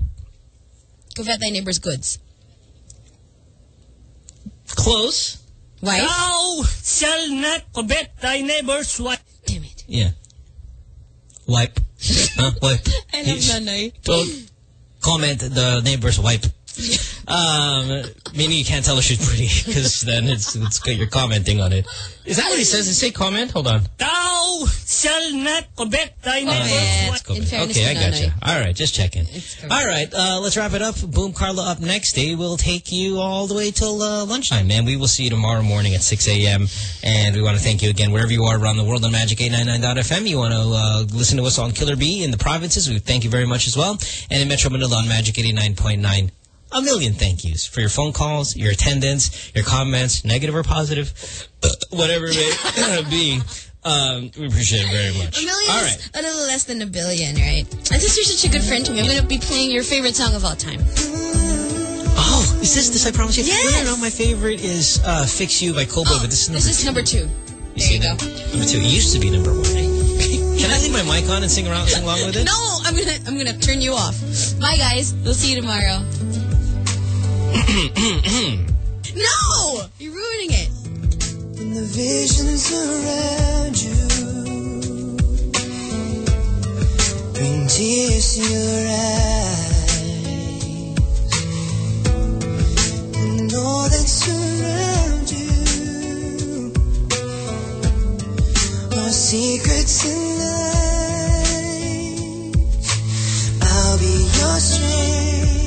Covet thy neighbor's goods. Close. Wife? Thou shalt not covet thy neighbor's wife. Damn it. Yeah. Wipe. huh? Wipe. I love nanay. Don't comment the neighbor's wipe. Um, meaning you can't tell if she's pretty because then it's it's you're commenting on it. Is that what he says? Does he say comment? Hold on. Thou shall not covet thy Oh, neighbor's yeah, wife. it's COVID. Okay, I got you. All right, just checking. All right, uh, let's wrap it up. Boom, Carla up next. Day will take you all the way till uh, lunchtime, man. We will see you tomorrow morning at 6 a.m. And we want to thank you again wherever you are around the world on Magic899.fm. You want to uh, listen to us on Killer B in the provinces. We thank you very much as well. And in Metro Manila on Magic 89.9. A million thank yous for your phone calls, your attendance, your comments, negative or positive, whatever it may be. Um, we appreciate it very much. A million All is a little less than a billion, right? And since you're such a good friend to me, I'm going to be playing your favorite song of all time. Oh, is this this? I promise you. Yes. No, no, no. My favorite is uh, "Fix You" by Cobra, but this is number This is number two. You see that? Number two. It used to be number one. Can I leave my mic on and sing around, sing along with it? No, I'm gonna I'm gonna turn you off. Bye guys. We'll see you tomorrow. no! You're ruining it. When the visions around you bring tears to your eyes, and all that you are secrets and lies. I'll be your strength.